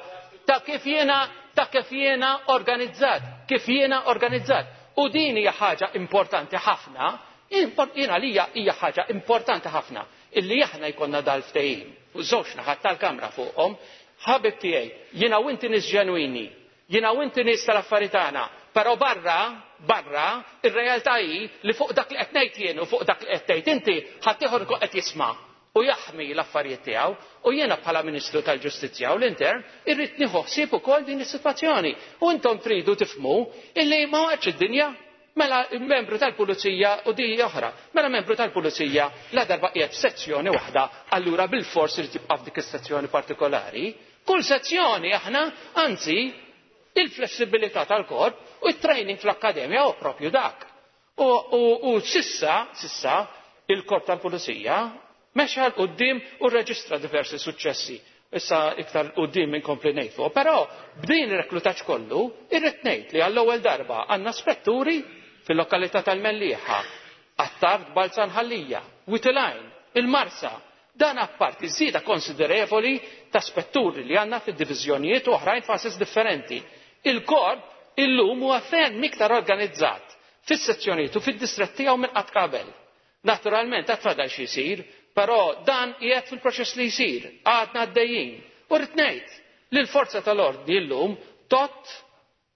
ta' kif jiena ta' kif jiena organizzat, kif jiena organizzat. U din hija ħaġa importanti ħafna, jiena lija hija ħaġa importanti ħafna illi aħna jkollna dal-ftehim u żewġ naħat tal-kamra fuqhom, ħabib tiegħi, jiena u inti nies ġenwini, jiena u inti nies tal-affarijiet tagħna, però barra barra, ir-realtà hi li fuq dak li qed ngħid jien u fuq dak li qed tgħid inti ħaddieħor ikun qed jisma' u jaħmi l-affarijiet tiegħu u jiena bħala Ministru tal-Ġustizzja u l-Intern irrid nieħu ħsieb ukoll din is-sitwazzjoni u intom tridu tifhmu illi ma waqgħetx id-dinja mela membru tal-pulizija u di oħra mela membru tal-pulizija la darba qiegħed f'sezzjoni waħda allura bilfors irid jibqa' f'dik is-sezzjoni partikolari kull sezzjoni aħna anzi il-flessibilità tal-korp u t-training fl-akkademja huwa proprju dak U, u, u sissa, sissa, il-korp tal-pulizija mexa għal qoddim u reġistra diversi suċċessi. Issa iktar qoddim minn kompli ngħid fuq. Però b'din reklutaġġ kollu irrid ngħid li għall-ewwel darba għandna spetturi fil-lokalità tal-Mellieħa, għat-Tard Balzan Ħallija, Witilajn, il-Marsa, Dan apparti ż-żieda konsiderevoli ta' spetturi li għandna fi diviżjonijiet oħrajn f'assets differenti. Il-Korp illum huwa ferm iktar organizzat fis-sezzjonijiet u fid-distrett tiegħu minn qatt qabel. Naturalment għad fadal xi jsir, però dan qiegħed fil-proċess li jsir, għadna għaddejjin. U rrid ngħid li l-forza tal-ordni llum tgħodd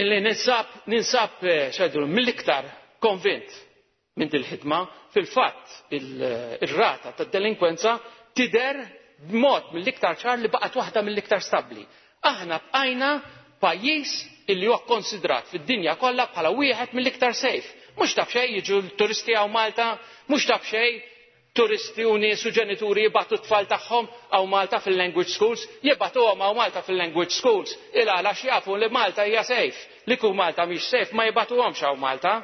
illi ninsab, ninsab eh, xajdu mill-iktar konvint minn dil-ħidma fil-fatt il-rata il tad-delinkwenza tider b'mod mill-iktar ċar li baqgħet waħda mill-iktar stabbli. Aħna bqajna pajjiż illi huwa konsidrat fid-dinja kollha bħala wieħed mill-iktar safe. Mhux taf xejn jiġu l-turisti għaw Malta, mhux taf xejn turisti u nies u ġenituri jibgħatu t-tfal tagħhom hawn Malta fil-language schools, jibgħatuhom hawn Malta fil-language schools. Il għala għax jafu li Malta hija safe. Li kieku Malta mhix safe ma jibgħatuhomx hawn Malta.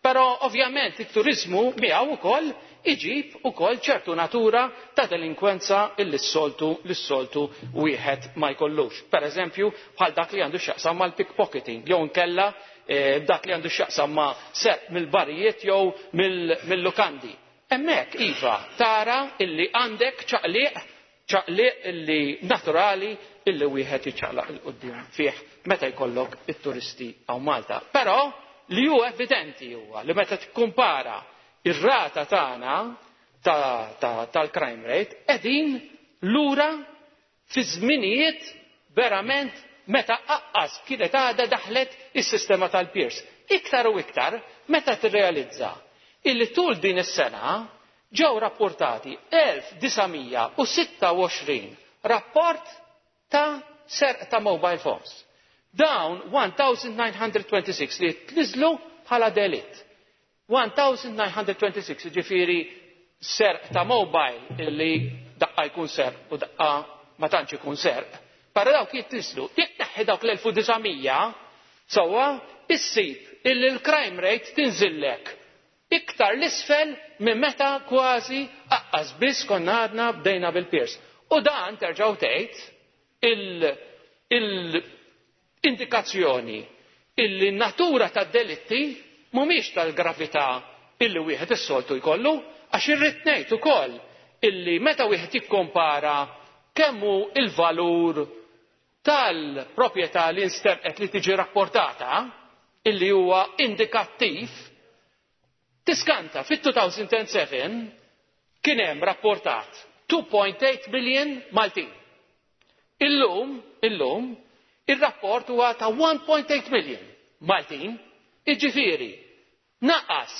Però ovvjament it-turiżmu miegħu wkoll iġib ukoll ċertu natura ta' delinkwenza illi s-soltu li s-soltu wieħed ma jkollux. Pereżempju bħal dak li għandu x'jaqsam mal-pickpocketing jew inkella eh, dak li għandu x'jaqsam ma' serq mill-barijiet jew mill-lukandi. Hemmhekk, iva, tara illi għandek ċaqliq, ċaqliq illi naturali illi wieħed jiċċaqlaq il quddiem fih meta jkollok it-turisti hawn Malta. Però li hu evidenti huwa li meta tikkumpara ir-rata tagħna tal-crime rate qegħdin lura fi żminijiet verament meta aqqas kienet għadha daħlet is-sistema tal-peers. Iktar u iktar meta tirrealizza illi tul din is-sena ġew rappurtati 1,926 rapport ta' serq ta' mobile phones. Dawn 1,926 li tniżżlu bħala delitt. 1926 jiġifieri serq ta' mobile li daqqa jkun serq u daqqa ma tantx ikun serq, barra dawk jitniżżlu. Jekk tneħħi dawk l-1900 sewwa issib illi l-crime rate tinżillek iktar 'l isfel minn meta kważi aqqas biss konna għadna bdejna bil-peers. U dan terġa' u tgħid il indikazzjoni illi n-natura tad-delitti mhumiex tal-gravità illi wieħed is-soltu jkollu għax irrid ngħid ukoll illi meta wieħed jikkompara kemm hu l-valur tal-proprjetà li nsterqet li tiġi rapportata illi huwa indikattiv Tiskanta, fit-2007 kien hemm rapportat 2.8 miljun Maltin. Illum, illum, ir-rapport huwa ta' 1.8 miljun Maltin, jiġifieri naqas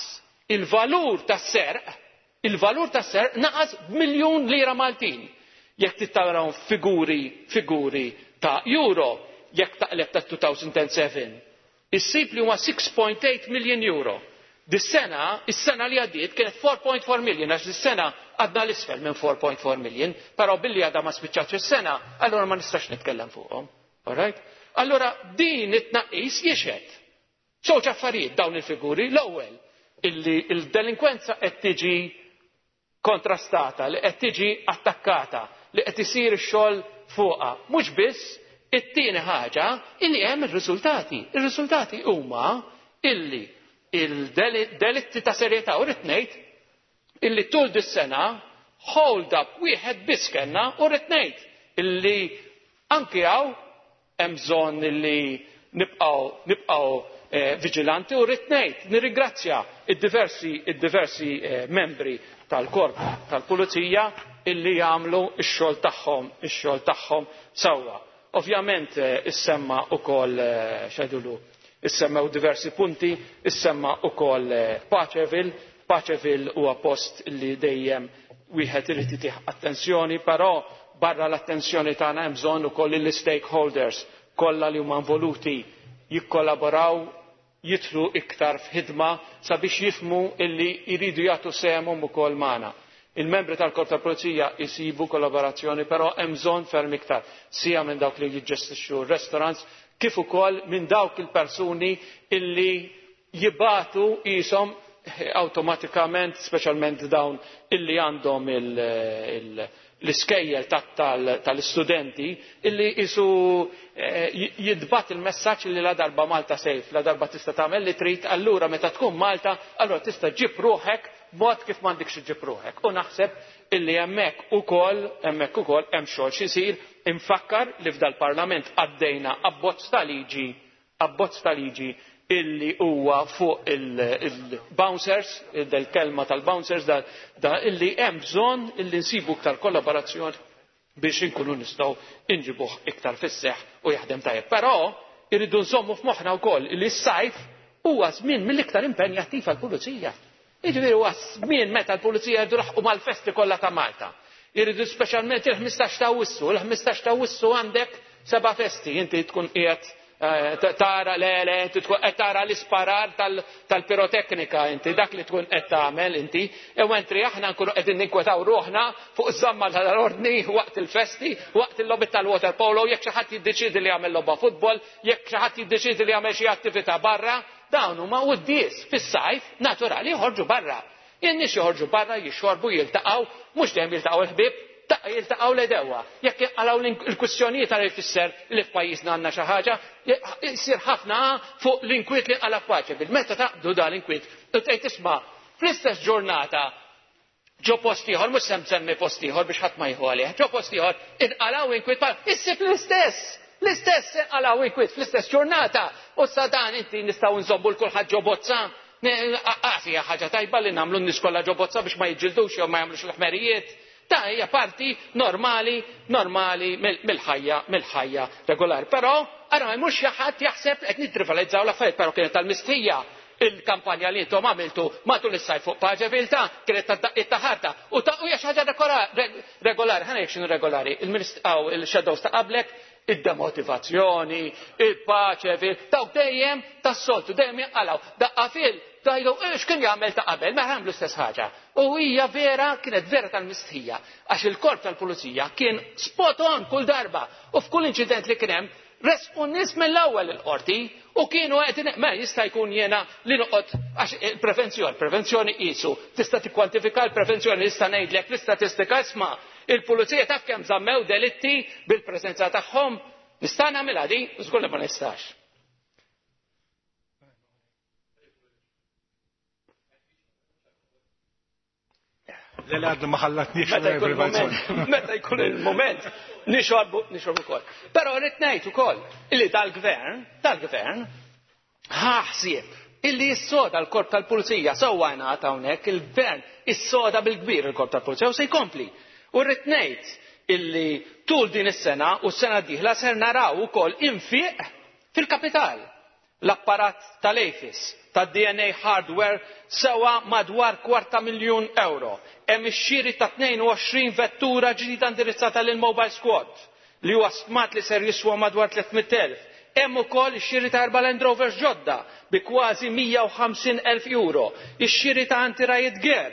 il-valur tas-serq, il-valur tas-serq naqas b'miljun lira Maltin. Jekk trid tarahom f'figuri, figuri ta' euro, jekk taqleb tat-2007 issib li huma 6.8 miljun euro. Dis-sena, is-sena li għaddiet kienet 4.4 miljun għax dis-sena għadna l-isfel minn 4.4 miljun, però billi għadha ma spiċċatx is-sena, allura ma nistax nitkellem fuqhom. Alright? Allura din it-tnaqqis jixhed. Żewġ affarijiet dawn il-figuri, l-ewwel illi l-delinkwenza qed tiġi kkontrastata, li qed tiġi attakkata, li qed isir ix-xogħol fuqha. Mhux biss, it-tieni ħaġa hi li hemm ir-riżultati. Ir-riżultati huma illi il-delitti ta' serjetà u rrid ngħid illi tul dis-sena hold up wieħed biss kellna u rrid ngħid illi anki hawn Hemm bżonn li nibqgħu nibqgħu eh, viġilanti u rrid ngħid nirringrazzja id-diversi id-diversi eh, membri tal-korp tal-pulizija illi jagħmlu x-xogħol tagħhom ix-xogħol tagħhom sewwa. Ovvjament eh, issemma wkoll xedulu Issemmew diversi punti, issemma wkoll eh, Paċevil. Paċevil huwa post li dejjem wieħed irid jitih attenzjoni, però barra l-attenzjoni tagħna hemm bżonn ukoll li stakeholders kollha li huma involuti jikkollaboraw jitlu iktar f'ħidma sabiex jifmu illi jridu jagħtu sehemhom ukoll magħna. Il-membri tal-Korp ta' Pulizija jisibu kollaborazzjoni, però hemm bżonn ferm iktar. Sija minn dawk li jiġġestixxu r-restaurants, kif ukoll minn dawk il-persuni li jibagħtu qishom awtomatikament, speċjalment dawn illi għandhom l-iskejjel tal-istudenti, illi isu eh, jidbat il-messaġġ li la darba Malta sejf, la darba tista' tagħmel li trid, allura meta tkun Malta, allura tista' ġib ruħek mod kif m'għandikx ġib ruħek. U naħseb illi hemmhekk ukoll, hemmhekk ukoll hemm xogħol x'isir, infakkar li f'dal-Parlament għaddejna abbozz ta' liġi, abbozz ta' liġi illi huwa fuq il-bouncers, il del-kelma tal-bouncers, da, da, illi hemm bżonn illi nsibu iktar kollaborazzjoni biex inkunu nistgħu nġibuh iktar fis-seħħ u jaħdem tajjeb. Però irridu nżommu f'moħħna wkoll li s-sajf huwa żmien mill-iktar impenjattiv għall-pulizija. Jiġifieri huwa żmien meta l-pulizija jridu laħqu mal-festi kollha ta' Malta. Jridu speċjalment il-15 ta' Wissu, il-15 ta' Wissu għandek seba' festi, inti tkun qiegħed Eh, tara le le tkun qed tara l-isparar tal-piroteknika inti dak li tkun qed tagħmel inti jew entri aħna nkunu qegħdin ninkwetaw ruħna fuq iż-żamma tal-ordni waqt il-festi waqt il-logħbiet tal-water polo jekk xi ħadd jiddeċiedi li jagħmel logħba futbol jekk xi ħadd jiddeċiedi li jagħmel xi attività barra dawn huma wuddies fis-sajf naturali joħorġu barra In-nies joħorġu barra, jixxorbu, jiltaqgħu, mhux dejjem jiltaqgħu l-ħbieb, daqqa jiltaqgħu l-għedewwa. Jekk inqalgħu l-kwistjonijiet ara jfisser li f'pajjiżna għandna xi ħaġa, jsir ħafna fuq l-inkwiet li nqala' f'paċi. Bil-meta taqbdu dan l-inkwiet u tgħid isma' fl-istess ġurnata ġo post ieħor, mhux se nsemmi post ieħor biex ħadd ma jieħu għalih, ġo post ieħor inqalgħu inkwiet bħal issib l-istess, l-istess inqalgħu inkwiet fl-istess ġurnata u sa dan inti nistgħu nżommu l kulħadd ġo bozza Għas hija ħaġa tajba li nagħmlu n-nies kollha ġo bozza biex ma jiġġildux jew ma jagħmlux il-ħmerijiet. Ta' hija parti normali, normali mill-ħajja, mill-ħajja regolari. Però ara ma jmurx ħadd jaħseb li qed nittrivializzaw l-affarijiet, però kienet tal-mistħija il-kampanja li intom għamiltu matul is-sajf fuq Paġevilta kienet ta' daqqiet ta' ħarta u ta' hija xi ħaġa regolari, ħana jekk x'inhu regolari. Il-Minist il-Shadows ta' qablek id-demotivazzjoni, il-paċe, dawk dejjem tas-soltu, dejjem jinqalaw. Daqqa fil, tajdu, eh, x'kien jagħmel ta' qabel, ma jagħmlu stess ħaġa. U hija vera, kienet vera tal-mistħija, għax il-korp tal-pulizija kien spot on kull darba u f'kull inċident li kien hemm resqu nis mill-ewwel il-qorti u kienu qed ma jista' jkun jiena li noqgħod għax il-prevenzjoni, prevenzjoni qisu, tista' tikkwantifika l-prevenzjoni nista' ngħidlek l-istatistika isma' Il-pulizija taf kemm żammew delitti bil-preżenza tagħhom? Nista' nagħmilha din? Żgur li ma nistax. Lele għaddu maħallatniex Meta jkun il-moment, nixorbu, nixorbu kol. Pero rrit ngħid ukoll li tal-gvern, tal-gvern, ħa ħsieb illi jissoda l-korp tal-pulizija, sewwa jingħad hawnhekk il-gvern issoda bil-kbir il-korp tal-pulizija u se jkompli. U rrid ngħid illi tul din is-sena u s-sena d-dieħla ser naraw ukoll infiq fil-kapital. L-apparat tal-AFIS, tad-DNA hardware sewa madwar kwarta miljun euro. Hemm ix-xiri ta' 22 vettura ġdida indirizzata lil Mobile Squad. li huwa stmat li ser jiswa madwar 300,000. Hemm ukoll ix-xiri ta' erba' Land Rovers ġodda bi kważi 150,000 euro, ix-xiri ta' antirajiet ger,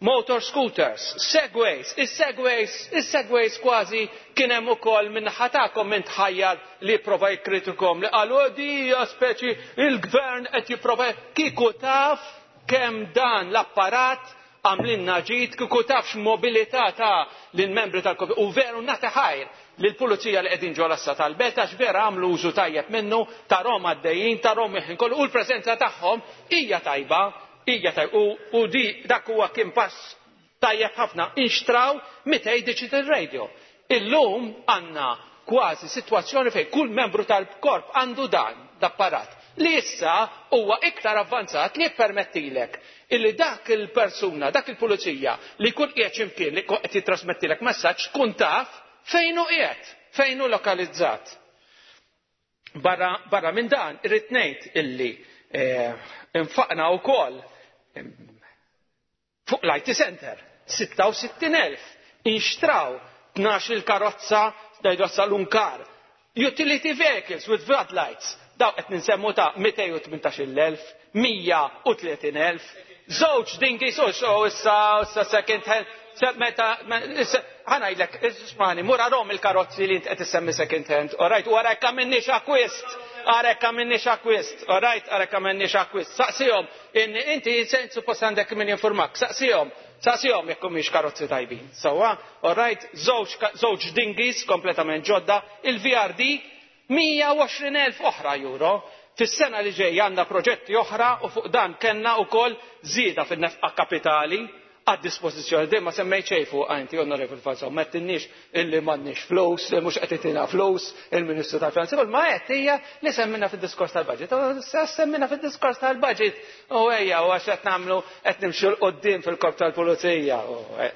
motor scooters, segways, is-segways, is-segways kważi kien hemm ukoll min-naħa tagħkom min tħajjar li jipprova jikkritikahom li qal oh di hija speċi il-Gvern qed jipprova kieku taf kemm dan l-apparat Għamlilna ġid kieku taf x'mobilità ta' lill-membri tal-Komitat. U veru nagħti ħajr lill-pulizija li qegħdin ġo l-assa tal-belt għax vera għamlu użu tajjeb minnu, tarhom għaddejjin, tarhom il-ħin kollu u l-preżenza tagħhom hija tajba, hija tajba. U, u di dak huwa kien pass tajjeb ħafna. Inxtraw 200 digital radio. Illum għandna kważi sitwazzjoni fejn kull membru tal-korp għandu dan l-apparat li issa huwa iktar avvanzat li jippermettilek illi dak il-persuna, dak il-pulizija li jkun qiegħed xi mkien li qed jittrasmettilek messaġġ tkun taf fejn hu qiegħed, fejn hu lokalizzat. Barra, barra minn dan irrid ngħid illi eh, infaqna wkoll Fuq l-IT Centre, 66,000, inxtraw tnax-il karozza, tnajdwa salun kar, utility vehicles with floodlights, dawk qed ninsemmu ta' 218,000, 130,000, żewġ dinghies u issa issa second hand, meta ħa ngħidlek, ismani, mura rom il-karozzi li int qed issemmi second hand, all right, u ara hekk għamilniex akwist, ara hekk għamilniex akwist, all right, ara hekk għamilniex akwist. Saqsihom, Inti sejn suppost għandek min jinfurmak. Saqsihom, saqsihom jekk humiex karozzi tajbin. Sewwa, orajt, żewġ dingis kompletament ġodda, il-VRD 120,000 oħra euro. Fis-sena li ġejja għandna proġetti oħra u fuq dan kellna wkoll żieda fin-nefqa kapitali għad-dispożizzjoni. Dejjem ma semmejt xejn fuqha inti, Onorevoli Falzon, ma qedtilniex illi m'għandniex flus, mhux qed itina flus il-Ministru tal-Finanzi, kull ma qed hija li semmina fid-diskors tal-budget. Se semmina fid-diskors tal-budget u ejja u għax qed nagħmlu qed nimxu l qudiem fil-korp tal-pulizija. E,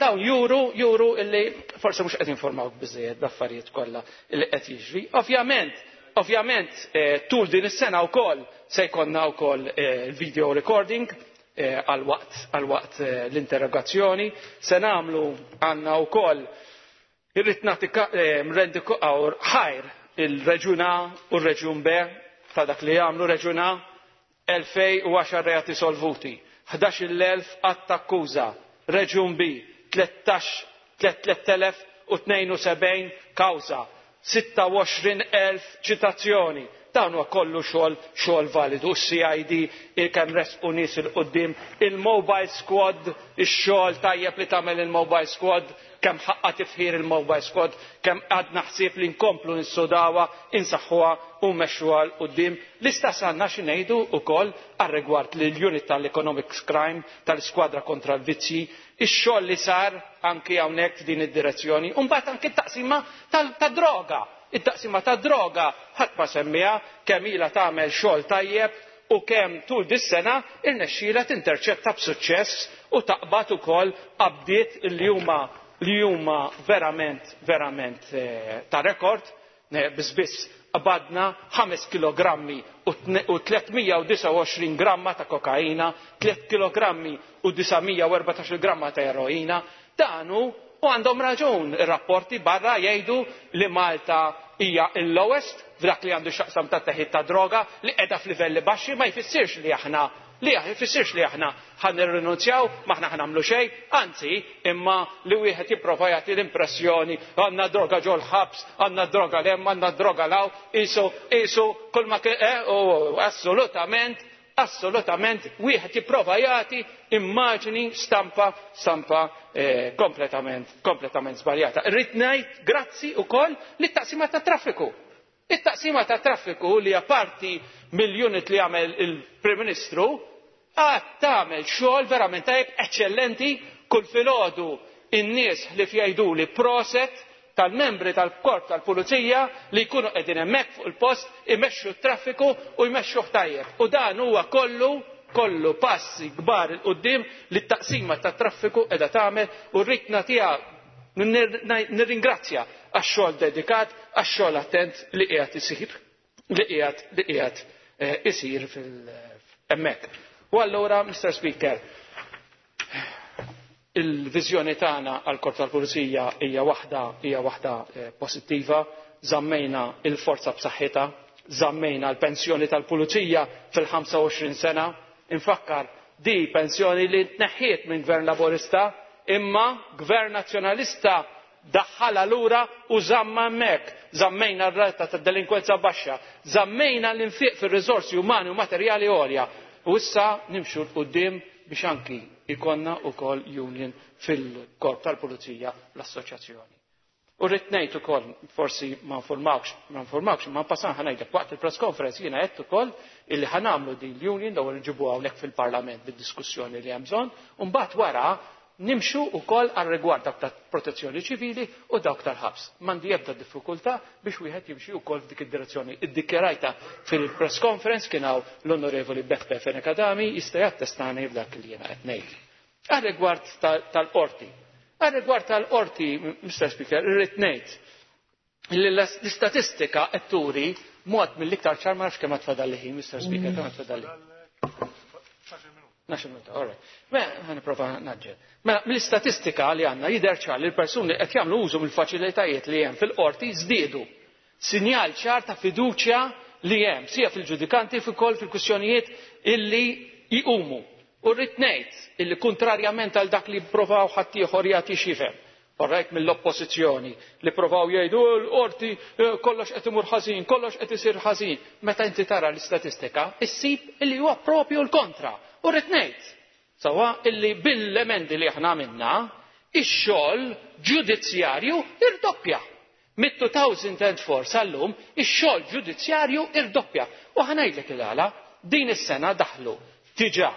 dawn juru juru illi forsi mhux qed informaw biżejjed bl-affarijiet kollha li qed jiġri. Ovvjament, ovvjament e, tul din is-sena wkoll se jkollna wkoll e, il-video recording Eh, għal-waqt eh, l-interrogazzjoni. Se nagħmlu għandna wkoll irrid nagħti eh, rendi ħajr il-reġjun A u r-reġjun B ta' dak li jagħmlu reġjun A 2010 reati solvuti, 11,000 att akkuża, reġjun B 13,072 kawża, 26 elf ċitazzjoni. Dan huwa kollu xogħol xogħol validu. CID kemm resqu nies il quddiem il-Mobile Squad, ix-xogħol tajjeb li tagħmel il-Mobile Squad, kemm ħaqqa tifħir il-Mobile Squad, kemm għadna ħsieb li nkomplu nissudawha, insaħħuha u mmexxuha 'l quddiem. L-istess għandna xi ngħidu wkoll għar-rigward l-Unit tal-Economic Crime tal-Iskwadra kontra l-Vizzji ix-xogħol li sar anki hawnhekk f'din id-direzzjoni. U mbagħad anki t-taqsima tad-droga. It-taqsima tad-droga ħadd ma semmiha kemm ilha tagħmel xogħol tajjeb u kemm tul dis-sena rnexxielha tinterċetta b'suċċess u taqbad ukoll qabdiet li huma li huma verament verament eh, ta' rekord Biss biss qbadna ħames kilogrammi u 329 gramma ta' kokaina, tliet kilogrammi u 914 gramma ta' eroina. Dan hu u għandhom raġun ir-rapporti barra jgħidu li Malta hija l-lowest f'dak li għandu x'jaqsam tat-teħid tad-droga li qiegħda f'livelli baxxi ma jfissirx li aħna Li ma jfissirx li aħna ħa nirrinunzjaw, m'aħna ħa nagħmlu xejn, anzi, imma li wieħed jipprova jagħti l-impressjoni għandna droga ġol-ħabs, għandna droga 'l hemm, għandna droga 'l hawn, qisu, qisu kulma eh, assolutament, assolutament wieħed jipprova jagħti immaġini stampa stampa eh, kompletament kompletament żbaljata. Irrid ngħid grazzi wkoll lit-taqsima tat-traffiku It-taqsima tat-traffiku li hija parti mill-unit li jagħmel il-Prim Ministru qagħad tagħmel xogħol verament tajjeb, eċċellenti. Kull filgħodu n-nies ħlief jgħiduli proset tal-membri tal-Korp tal-Pulizija li jkunu qegħdin hemmhekk fuq il-post imexxu t-traffiku u jmexxuh tajjeb. U dan huwa kollu, kollu passi kbar 'il quddiem li t-taqsima tat-traffiku qiegħda tagħmel u rrid nagħtiha Nirringrazzja għax-xogħol dedikat, għax-xogħol attent li qiegħed isir li qiegħed li qiegħed eh, isir hemmhekk. U allura, Mr. Speaker, il-viżjoni tagħna għal korp tal-pulizija hija waħda hija waħda eh, pożittiva, żammejna il-forza b'saħħitha, żammejna l-pensjoni tal-pulizija fil-25 sena, Infakkar, di pensjoni li tneħħiet minn Gvern Laburista imma Gvern Nazzjonalista daħħalha lura u żammha hemmhekk. Żammejna r-rata tad-delinkwenza baxxa, żammejna l-infiq fir-riżorsi umani u materjali għolja u issa nimxu 'l quddiem biex anki jkollna wkoll union fil-Korp tal-Pulizija, l-Assoċjazzjoni. U rrid ngħid ukoll, forsi ma nfurmawkx, ma nfurmawkx, imma mpasan ħa ngħidlek waqt il-press conference jiena għedt ukoll illi ħa nagħmlu din l-union l-ewwel nġibuha hawnhekk fil-Parlament bid-diskussjoni li hemm bżonn, u mbagħad wara nimxu wkoll għar-rigward dawk ta' protezzjoni ċivili u dawk tal-ħabs. M'għandi ebda diffikultà biex wieħed jimxi wkoll f'dik id-direzzjoni. Iddikjarajtha fil-press conference kien hawn l-Onorevoli Beppe Fenech Adami jista' jattestani f'dak li jiena qed ngħid. Għar-rigward tal-Qorti. Għar-rigward tal-Qorti, Mr. Speaker, irrid ngħid li l-istatistika qed turi mod mill-iktar ċar ma nafx kemm għad fadalli ħin, Mr. Speaker, kemm għad fadalli. Naxi minuta, all right. Mela, ħan prova naġġel. Mela, mill-istatistika li għandna jidher ċar li l-persuni qed jagħmlu użu mill-faċilitajiet li hemm fil-qorti żdiedu. sinjal ċar ta' fiduċja li hemm sija fil-ġudikanti kif ukoll fil-kwistjonijiet illi jqumu. U rrid ngħid illi kuntrarjament għal dak li pprovaw ħaddieħor jagħti x'jifhem, orajt mill-Oppożizzjoni, li pprovaw jgħidu eh, l-qorti eh, kollox qed imur ħażin, kollox qed isir ħażin. Meta inti tara l-istatistika, issib illi huwa propju l-kontra. U rrid ngħid, sawa illi bil-emendi li aħna għamilna, ix-xogħol ġudizzjarju irdoppja. Mid-2004 sal-lum ix-xogħol ġudizzjarju irdoppja u ħa ngħidlek il-għala, din is-sena daħlu diġà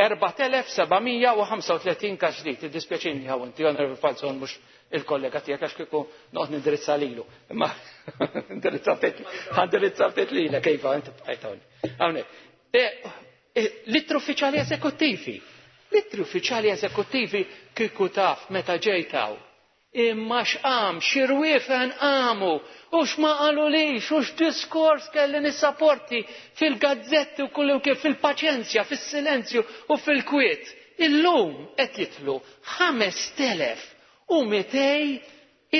4,735 każ ġdid. Jiddispjaċini hawn inti Onorevoli Falzon mhux il-kollega tiegħek għax kieku noqgħod nindirizza lilu. Imma indirizza ftit lilek iva inti bqajt hawn. Hawnhekk. E, e, L-ittru uffiċjali eżekuttivi. L-ittru uffiċjali eżekuttivi kieku taf meta ġejtaw Imma x'qam, xi rwiefen qamu, u x'ma qalulix, u x'diskors kelli nissaporti fil-gazzetti u kull imkien fil-paċenzja, fis-silenzju u fil-kwiet. Illum qed jidħlu ħames telef u mitej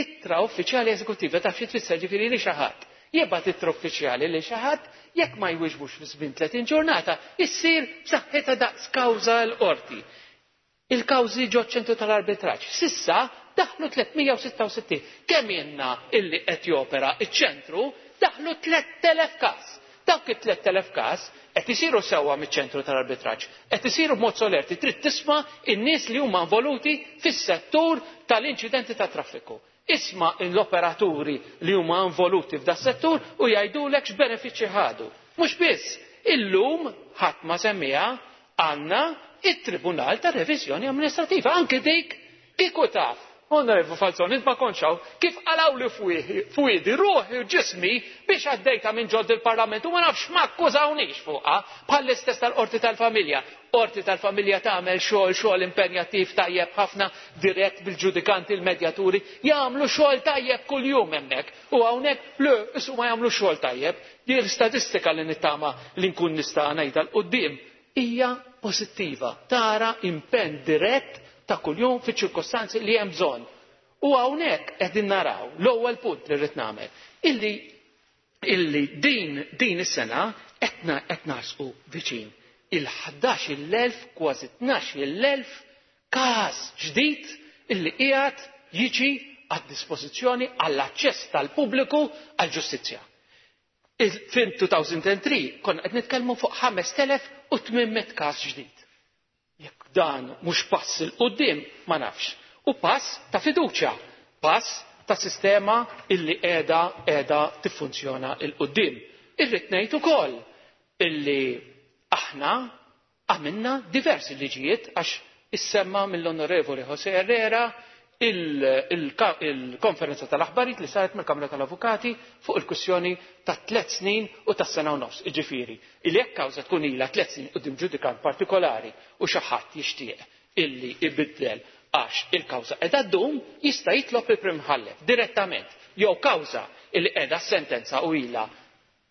ittra uffiċjali eżekuttiva taf xi tfisser ġifieri li xi ħadd jibgħat ittra uffiċjali lil xi ħadd jekk ma jwieġbux fi żmien 30 ġurnata issir b'saħħitha daqs kawża l-qorti. Il-kawżi ġoċ-ċentru tal-arbitraġġ. S'issa daħlu 366. Kemm ilna illi qed jopera ċ-ċentru, daħlu 3,000 każ. Dawk it-3,000 każ qed isiru sewwa miċ-ċentru tal-arbitraġġ. Qed isiru b'mod solerti, trid tisma' n-nies li huma involuti fis-settur tal-inċidenti tat-traffiku. Isma' lill-operaturi li huma involuti f'das-settur u jgħidulek x'benefiċċji ħadu. Mhux biss, illum, ħadd ma semmiha, għandna t-Tribunal ta' Reviżjoni Amministrattiva, anki dik kieku taf, Onorevoli Falzon, int ma kontx hawn, kif qalgħuli f'wiedi ruħi u ġismi biex għaddejtha minn ġodd il-Parlament u ma nafx x'ma akkużawniex fuqha, bħall-istess tal-Qorti tal-Familja. Qorti tal-familja tagħmel xogħol, xogħol impenjattiv tajjeb ħafna, dirett bil-ġudikanti, il-medjaturi, jagħmlu xogħol tajjeb kuljum hemmhekk. U hawnhekk le, is huma jagħmlu xogħol tajjeb. Hi l-istatistika li nittama li nkun nista' ngħidha l-qudiem hija pożittiva, tara impenn dirett ta' kuljum fiċ-ċirkostanzi li hemm bżonn. U hawnhekk qegħdin naraw l-ewwel punt li rrid nagħmel, illi illi din din is-sena qedna qed narsqu viċin il-11,000 kważi 12,000 każ ġdid illi qiegħed jiġi għad-dispożizzjoni għall-aċċess tal-pubbliku għall-ġustizzja. Fin-2003 konna qed nitkellmu fuq 5,800 każ ġdid. Jekk dan mhux pass 'il quddiem, ma nafx. Hu pass ta' fiduċja, pass ta' sistema illi qiegħda qiegħda tiffunzjona 'il quddiem. Irrid ngħid ukoll illi aħna għamilna diversi liġijiet għax issemma mill-Onorevoli José Herrera il-konferenza tal-aħbarijiet li saret mill-Kamra tal-Avukati fuq il-kwistjoni ta' tliet snin u ta' sena u nofs, iġifieri li jekk kawża tkun ilha tliet snin quddiem ġudikant partikolari u xi ħadd jixtieq illi jbiddel għax il-kawża qiegħda ddum, jista' jitlob il-Prim Imħallef direttament jew kawża li qiegħda s-sentenza u ilha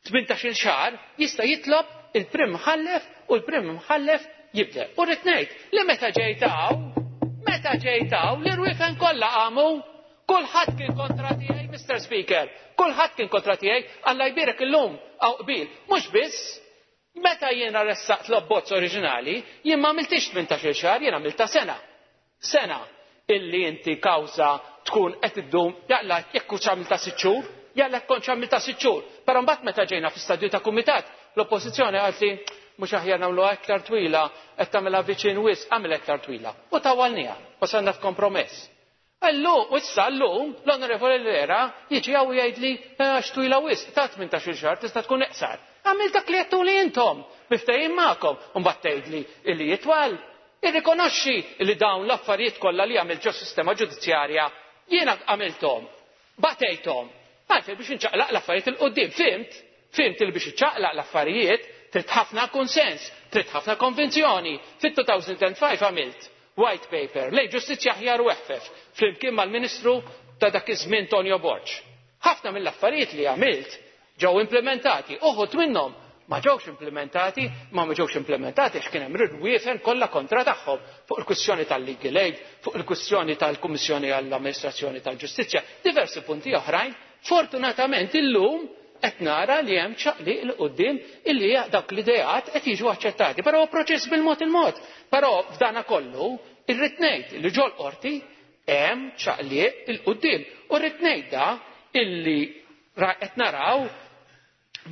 tmintax-il xahar jista' jitlob il-Prim Mħallef u l-Prim Imħallef jibdel. U rrid ngħid li meta ġejt hawn, meta ġejt hawn l-irwiefen kollha qamu, kulħadd kien kontra tiegħi, Mr. Speaker, kulħadd kien kontra tiegħi, Alla jbierek illum hawn qbil. Mhux biss, meta jiena ressaqt l-abbozz oriġinali, jien ma għamiltix tmintax-il xahar, jien għamiltha sena. sena illi inti kawża tkun qed iddum jaqla jekk hux għamiltha sitt xhur, jaqla jekk kontx għamiltha sitt xhur. Però mbagħad meta ġejna fi stadju ta' kumitat, l-Oppożizzjoni qalet li mhux aħjar nagħmluha iktar twila, qed tagħmilha viċin wisq, agħmilha iktar twila. U tawwalniha, wasalna f'kompromess. Allu, u issa llum l-Onorevoli Lera jiġi hawn jgħidli għax twila wisq, ta' 18-il xahar tista' tkun iqsar. Għamilt dak li għedtuli intom, bi ftehim magħkom, u mbagħad tgħidli illi jitwal. Irrikonoxxi li dawn l-affarijiet kollha li għamilt ġos-sistema ġudizzjarja jiena għamilthom, batejthom, għalfejn biex inċaqlaq l-affarijiet 'il quddiem, fhimt? Fhimt li biex iċċaqlaq l-affarijiet trid ħafna kunsens, trid ħafna konvinzjoni. Fit-2005 għamilt White Paper lejn Ġustizzja Aħjar u Eħfef flimkien mal-Ministru ta' dak iż-żmien Tonio Borg. Ħafna mill-affarijiet li għamilt Ġew implimentati. Uħud minnhom ma ġewx implimentati, ma ma ġewx implimentati għax kien hemm ridwiefen kollha kontra tagħhom fuq il-kwistjoni tal-legal aid, fuq il-kwistjoni tal-Kummissjoni għall-Amministrazzjoni tal-Ġustizzja, diversi punti oħrajn. Fortunatament illum qed nara li hemm ċaqliq il quddiem illi dawk l-ideat qed jiġu aċċettati. Però huwa proċess bil-mod il-mod. Però f'dana kollu irrid ngħid li ġol qorti hemm ċaqliq il quddiem u rrid ngħidha illi Qed naraw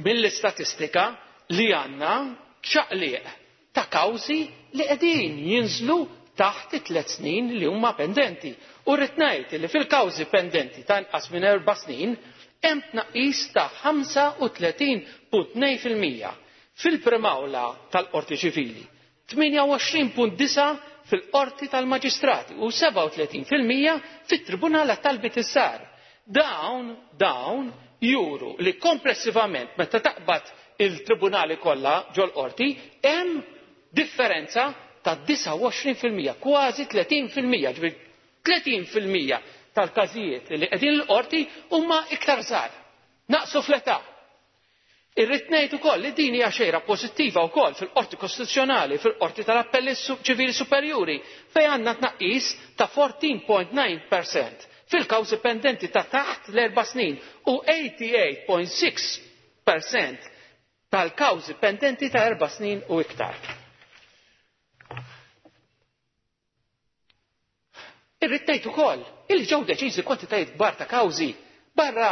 mill-istatistika li għandna ċaqliq ta' kawżi li qegħdin jinżlu taħt it-tliet snin li huma pendenti. U rrid ngħid li fil-kawżi pendenti ta' inqas minn erba' snin hemm tnaqqis ta' 35.2% fil-primawla tal-Qorti Ċivili 28.9 fil-Qorti tal-Maġistrati u 37 fil-mija fit-Tribunal għat-Talbiet iż-Żgħar. Dawn dawn juru li komplessivament meta taqbad il-tribunali kollha ġol-qorti hemm differenza ta' 29 fil-mija, kważi 30 fil-mija, ġifieri 30 fil-mija tal-każijiet li qegħdin il-qorti huma iktar żgħar. Naqsu fl-età. Irrid ngħid ukoll li din hija xejra pożittiva wkoll fil-Qorti Kostituzzjonali, fil-Qorti tal-Appelli Ċivili Superjuri, fejn għandna tnaqqis ta' 14.9 per cent fil-kawżi pendenti ta' taħt l-erba' snin u 88.6 per cent tal-kawżi pendenti ta' erba' snin u iktar. Irrid ngħid ukoll li ġew deċiżi kwantitajiet kbar ta' kawżi barra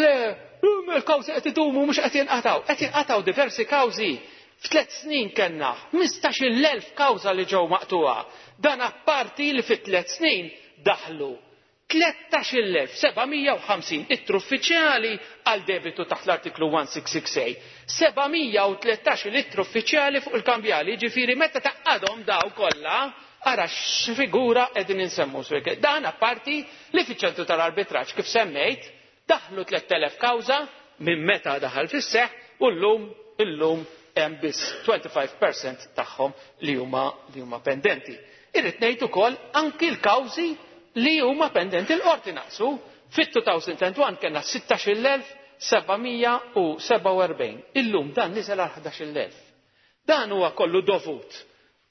il-kawżi qed idumu mhux qed jinqataw, qed jinqataw diversi kawżi. F'tliet snin kellna 15,000 kawża li ġew maqtuha. Dan apparti li fi tliet snin daħlu 13,750 ittri uffiċjali għal debitu taħt l-Artiklu 166A, 713-il ittra uffiċjali fuq il-kambjali, jiġifieri meta taqgħadhom dawn kollha ara x'figura qegħdin insemmu. Dan apparti li fiċ-ċentru tal-arbitraġġ kif semmejt Daħlu 3,000 kawża minn meta daħal fis-seħħ u llum illum hemm biss 25 percent tagħhom li huma li huma pendenti. Irrid ngħid ukoll anki l-kawżi li huma pendenti l-qorti naqsu. Fit-2001 kellna 16,747. Illum dan niżel għal 11,000. Dan huwa kollu dovut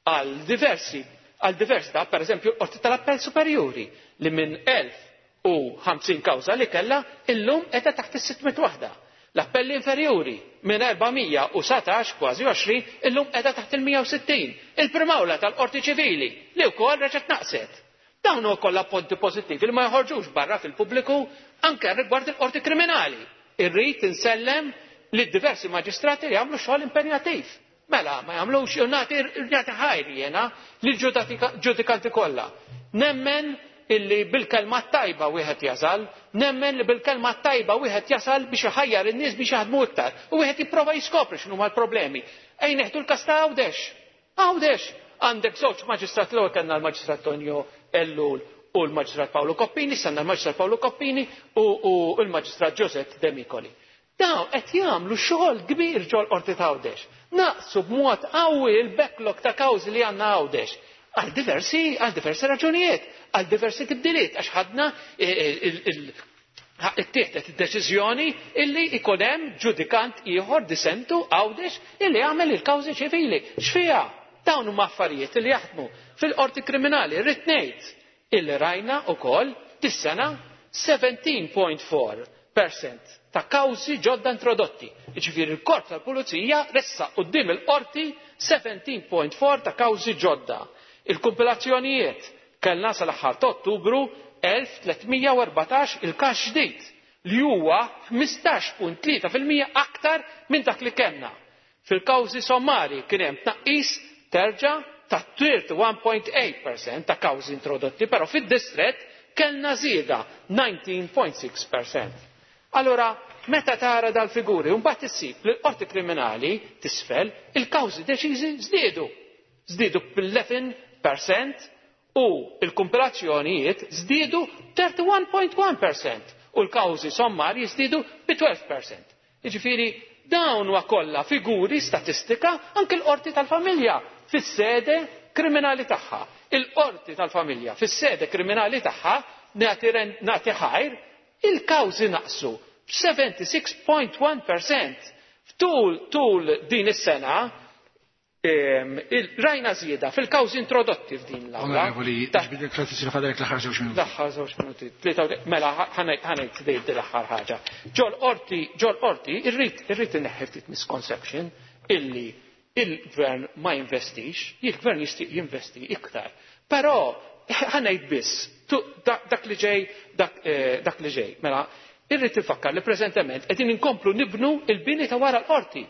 għal diversi għal diversità, pereżempju l-Qorti tal-Appell Superjuri li minn 1050 kawża li kellha illum qiegħda taħt is-600 waħda. L-appelli inferjuri minn 419 kważi 20 illum qiegħda taħt il-160. Il-primawla tal-Qorti Ċivili li wkoll reġgħet naqset. Dawn huwa kollha punti pożittivi li ma joħorġux barra fil-pubbliku anke rigward il-Qorti Kriminali. Irrid insellem li diversi maġistrati jagħmlu xogħol impenjattiv. Mela, ma jagħmlux jew nagħti nagħti ħajr jiena lill-ġudikanti kollha. Nemmen illi bil-kelma tajba wieħed jasal, nemmen li bil-kelma tajba wieħed jasal biex iħajjar in-nies biex jaħdmu iktar. U wieħed jipprova jiskopri x'inhu l-problemi. Ejn neħdu l-każ ta' Għawdex. Għawdex għandek żewġ maġistrat l kellna l-maġistrat Tonio Ellul u l-maġistrat Paolo Koppini, sanna l-maġistrat Paolo Koppini u l-maġistrat Ġosett Demikoli. Dawn qed jagħmlu xogħol kbir ġol-Qorti t'Għawdex. Naqqsu b'mod qawwi l-backlog ta' kawżi li għandna Għawdex. Għal diversi, għal diversi raġunijiet, għal diversi tibdiliet għax ħadna ittieħdet id-deċiżjoni illi jkun hemm ġudikant ieħor disentu Għawdex illi jagħmel il-kawżi ċivili. X'fiha? Dawn huma affarijiet li jaħdmu fil-Qorti Kriminali, rrid ngħid. Illi rajna wkoll dis-sena 17.4 per cent ta' kawżi ġodda introdotti, jiġifieri l-Korp tal-Pulizija ressaq quddiem il-Qorti 17.4 ta' kawżi ġodda. Il-kumpilazzjonijiet, kellna sal-aħħar ta' Ottubru 1,314 il-każ ġdid, li huwa 15.3 fil-mija aktar minn dak li kellna Fil-kawżi sommarji kien hemm tnaqqis, terġa', ta' 31.8 per cent ta' kawżi introdotti, però fid-distrett kellna żieda, 19.6 per cent. Allura, meta tara dal-figuri u mbagħad issib li l-Qorti Kriminali t'isfel, il-kawżi deċiżi żdiedu. Żdiedu bl-11 per cent u l-kumparazzjonijiet żdiedu 31.1% u l-kawżi sommarji żdiedu bi 12%. Jiġifieri dawn huwa kollha figuri statistika anke l-qorti tal-familja fis-sede kriminali tagħha. Il-qorti tal-familja fis-sede kriminali tagħha nagħti ħajr il-kawżi naqsu b'76.1% f'tul tul din is-sena Rajna żieda fil-kawżi introdotti f'din l-għamla. L-aħħar żewġ minuti. Mela, ħanajt dejt l-aħħar ħaġa. Ġol qorti, ġol qorti, irrid inneħħi ftit misconception illi il-gvern ma jinvestix, il-gvern jistiq jinvesti iktar. Però ħanajt biss, dak li ġej, eh, dak li ġej. Mela, irrid infakkar li preżentement qegħdin inkomplu nibnu il-bini ta' wara l-qorti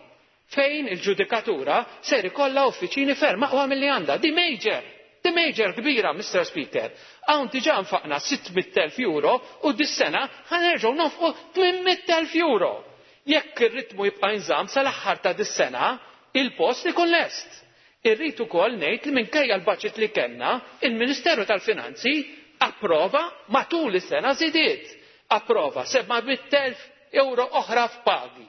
fejn il-ġudikatura ser ikollha uffiċini ferm aqwa milli għandha. Di major, di major kbira, Mr. Speaker. Hawn diġà nfaqna 600,000 euro u dis-sena ħanerġgħu nofqu 800,000 euro. Jekk ir-ritmu jibqa' jinżamm sal-aħħar ta' dis-sena, il-post ikun lest. Irrid ukoll ngħid li minkejja l-budget li kellna, il-Ministeru tal-Finanzi approva matul is-sena żidiet. Approva 700,000 euro oħra f'pagi.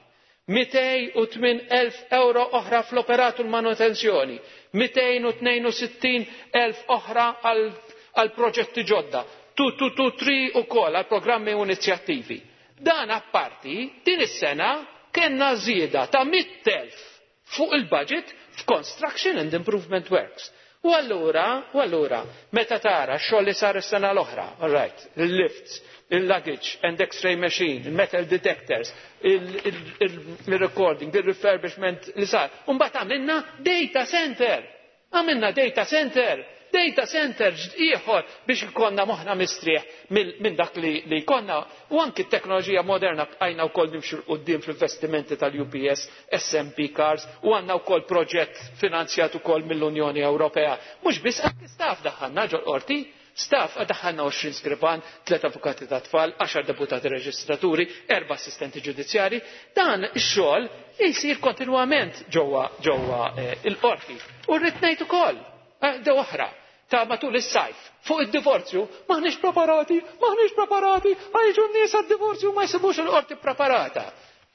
208 elf ewro oħra fl-operat u l-manutenzjoni, 262 elf oħra għal proġetti ġodda, 223 ukoll għal programmi u inizjattivi. Dan apparti, din is-sena kellna żieda ta' 100,000 fuq il-budget f'construction and improvement works. U allura, u allura, meta tara x-xogħol li sar is-sena l-oħra, all right, il-lifts, il-luggage and x-ray machine, il-metal detectors, il-recording, il-refurbishment li sar. Umbat għamilna data center. Għamilna data center, data center ieħor biex ikollna moħħna mistrieħ minn dak li jkollna u anki t-teknoloġija moderna bqajna wkoll nimxu 'l quddiem fl-investimenti tal-UPS, SMP cars u għandna wkoll proġett finanzjat ukoll mill-Unjoni Ewropea. Mhux biss anki staff daħħalna ġol-Qorti. Staff, għad daħħalna 20 skriban, tliet avukati tat-tfal, għaxar deputati reġistraturi, erba' assistenti ġudizzjarji. Dan ix-xogħol jsir kontinwament ġewwa ġewwa eh, il-qorti. U rrid ngħid ukoll, eh, dew oħra, ta' matul is-sajf fuq id-divorzju, maħniex preparati, maħniex preparati, għajġu n-nies għad-divorzju ma jsibux il-qorti preparata.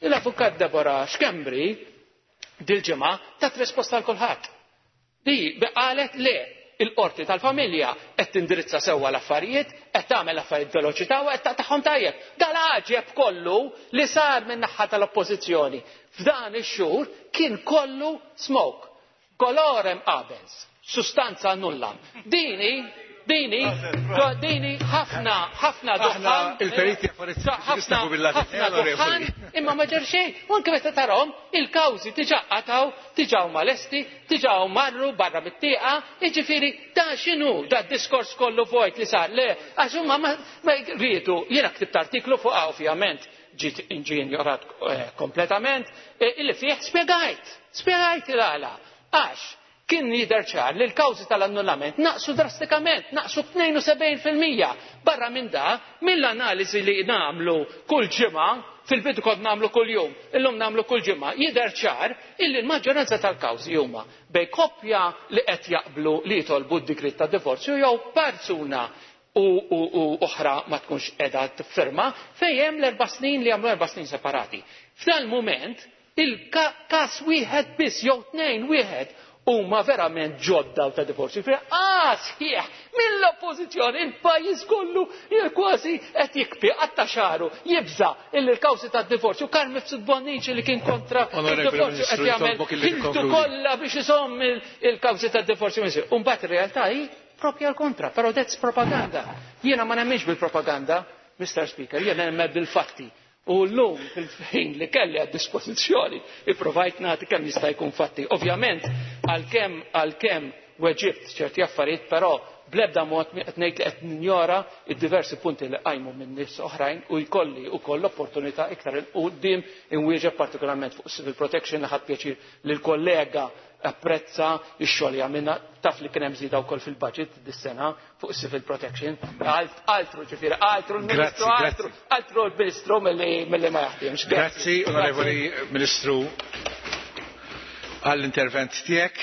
Il-avukat Deborah Xkembri dil-ġimgħa tat risposta għal kulħadd. Hi qalet le, il-Qorti tal-Familja qed tindirizza sewwa l-affarijiet, qed tagħmel l-affarijiet b'veloċità u qed taqtagħhom tajjeb. Dal-għaġeb kollu li sar min-naħa tal-Oppożizzjoni f'dan ix-xhur kien kollu smoke. Colorem abens, sustanza nullam. Din hi din hi din hi ħafna ħafna duħħan. Il-periti ħafna duħħan imma ma ġar xejn. U anke meta tarahom il-kawżi diġà qatgħu, diġà huma lesti, Diġà hawn marru barra mit-tieqa, jiġifieri da x'inhu da diskors kollu vojt li sar le għax huma ma riedu jiena ktibt artiklu fuqha ovvjament ġiet ġie injorat eh, kompletament eh, illi fih spjegajt, spjegajt il-għala għax kien jidher ċar li l-kawżi tal-annullament naqsu drastikament, naqsu 72% barra minn da mill-analiżi li nagħmlu kull ġimgħa fil-bidu kont nagħmlu kull jum, illum nagħmlu kull ġimgħa, jidher ċar illi l-maġġoranza tal-kawżi huma bejn koppja li qed jaqblu li jitolbu d-digriet ta' divorzju jew persuna u oħra ma tkunx qiegħda tiffirma fejn hemm l-erba' snin li jagħmlu erba' snin separati. F'dal-mument, il-każ wieħed biss jew tnejn wieħed huma verament ġodda u ta' divorzju. Jiġifieri każ sħiħ mill-Oppożizzjoni il-pajjiż kollu kważi qed jikpi qatta' xagħru, jibża' illi l-kawżi ta' divorzju kar mifsud bonniċi li kien kontra il-divorzju qed jagħmel ħiltu kollha biex iżomm il-kawżi ta' divorzju miżir. U mbagħad ir-realtà hi propja l-kontra, però dezz propaganda. Jiena ma nemminx bil-propaganda, Mr. Speaker, jiena nemmen bil-fatti. U l-lum fil-ħin li kelli għad dispożizzjoni ipprovajt nagħti kemm jista' jkun fatti. Ovvjament, għalkemm għalkemm weġibt ċerti affarijiet, però bl-ebda mod qed ngħid li qed ninjora d-diversi punti li qajmu minn nies oħrajn u jkolli wkoll opportunità iktar il quddiem inwieġeb partikolarment fuq civil protection li ħadd pjaċir li l-kollega apprezza x-xogħol li għamilna taf li kien hemm żieda wkoll fil-budget dis-sena fuq civil protection. Altru ġifieri, altru l-Ministru, altru altru l-Ministru milli ma jaħdimx. Grazzi, Onorevoli Ministru, għall-intervent tiegħek.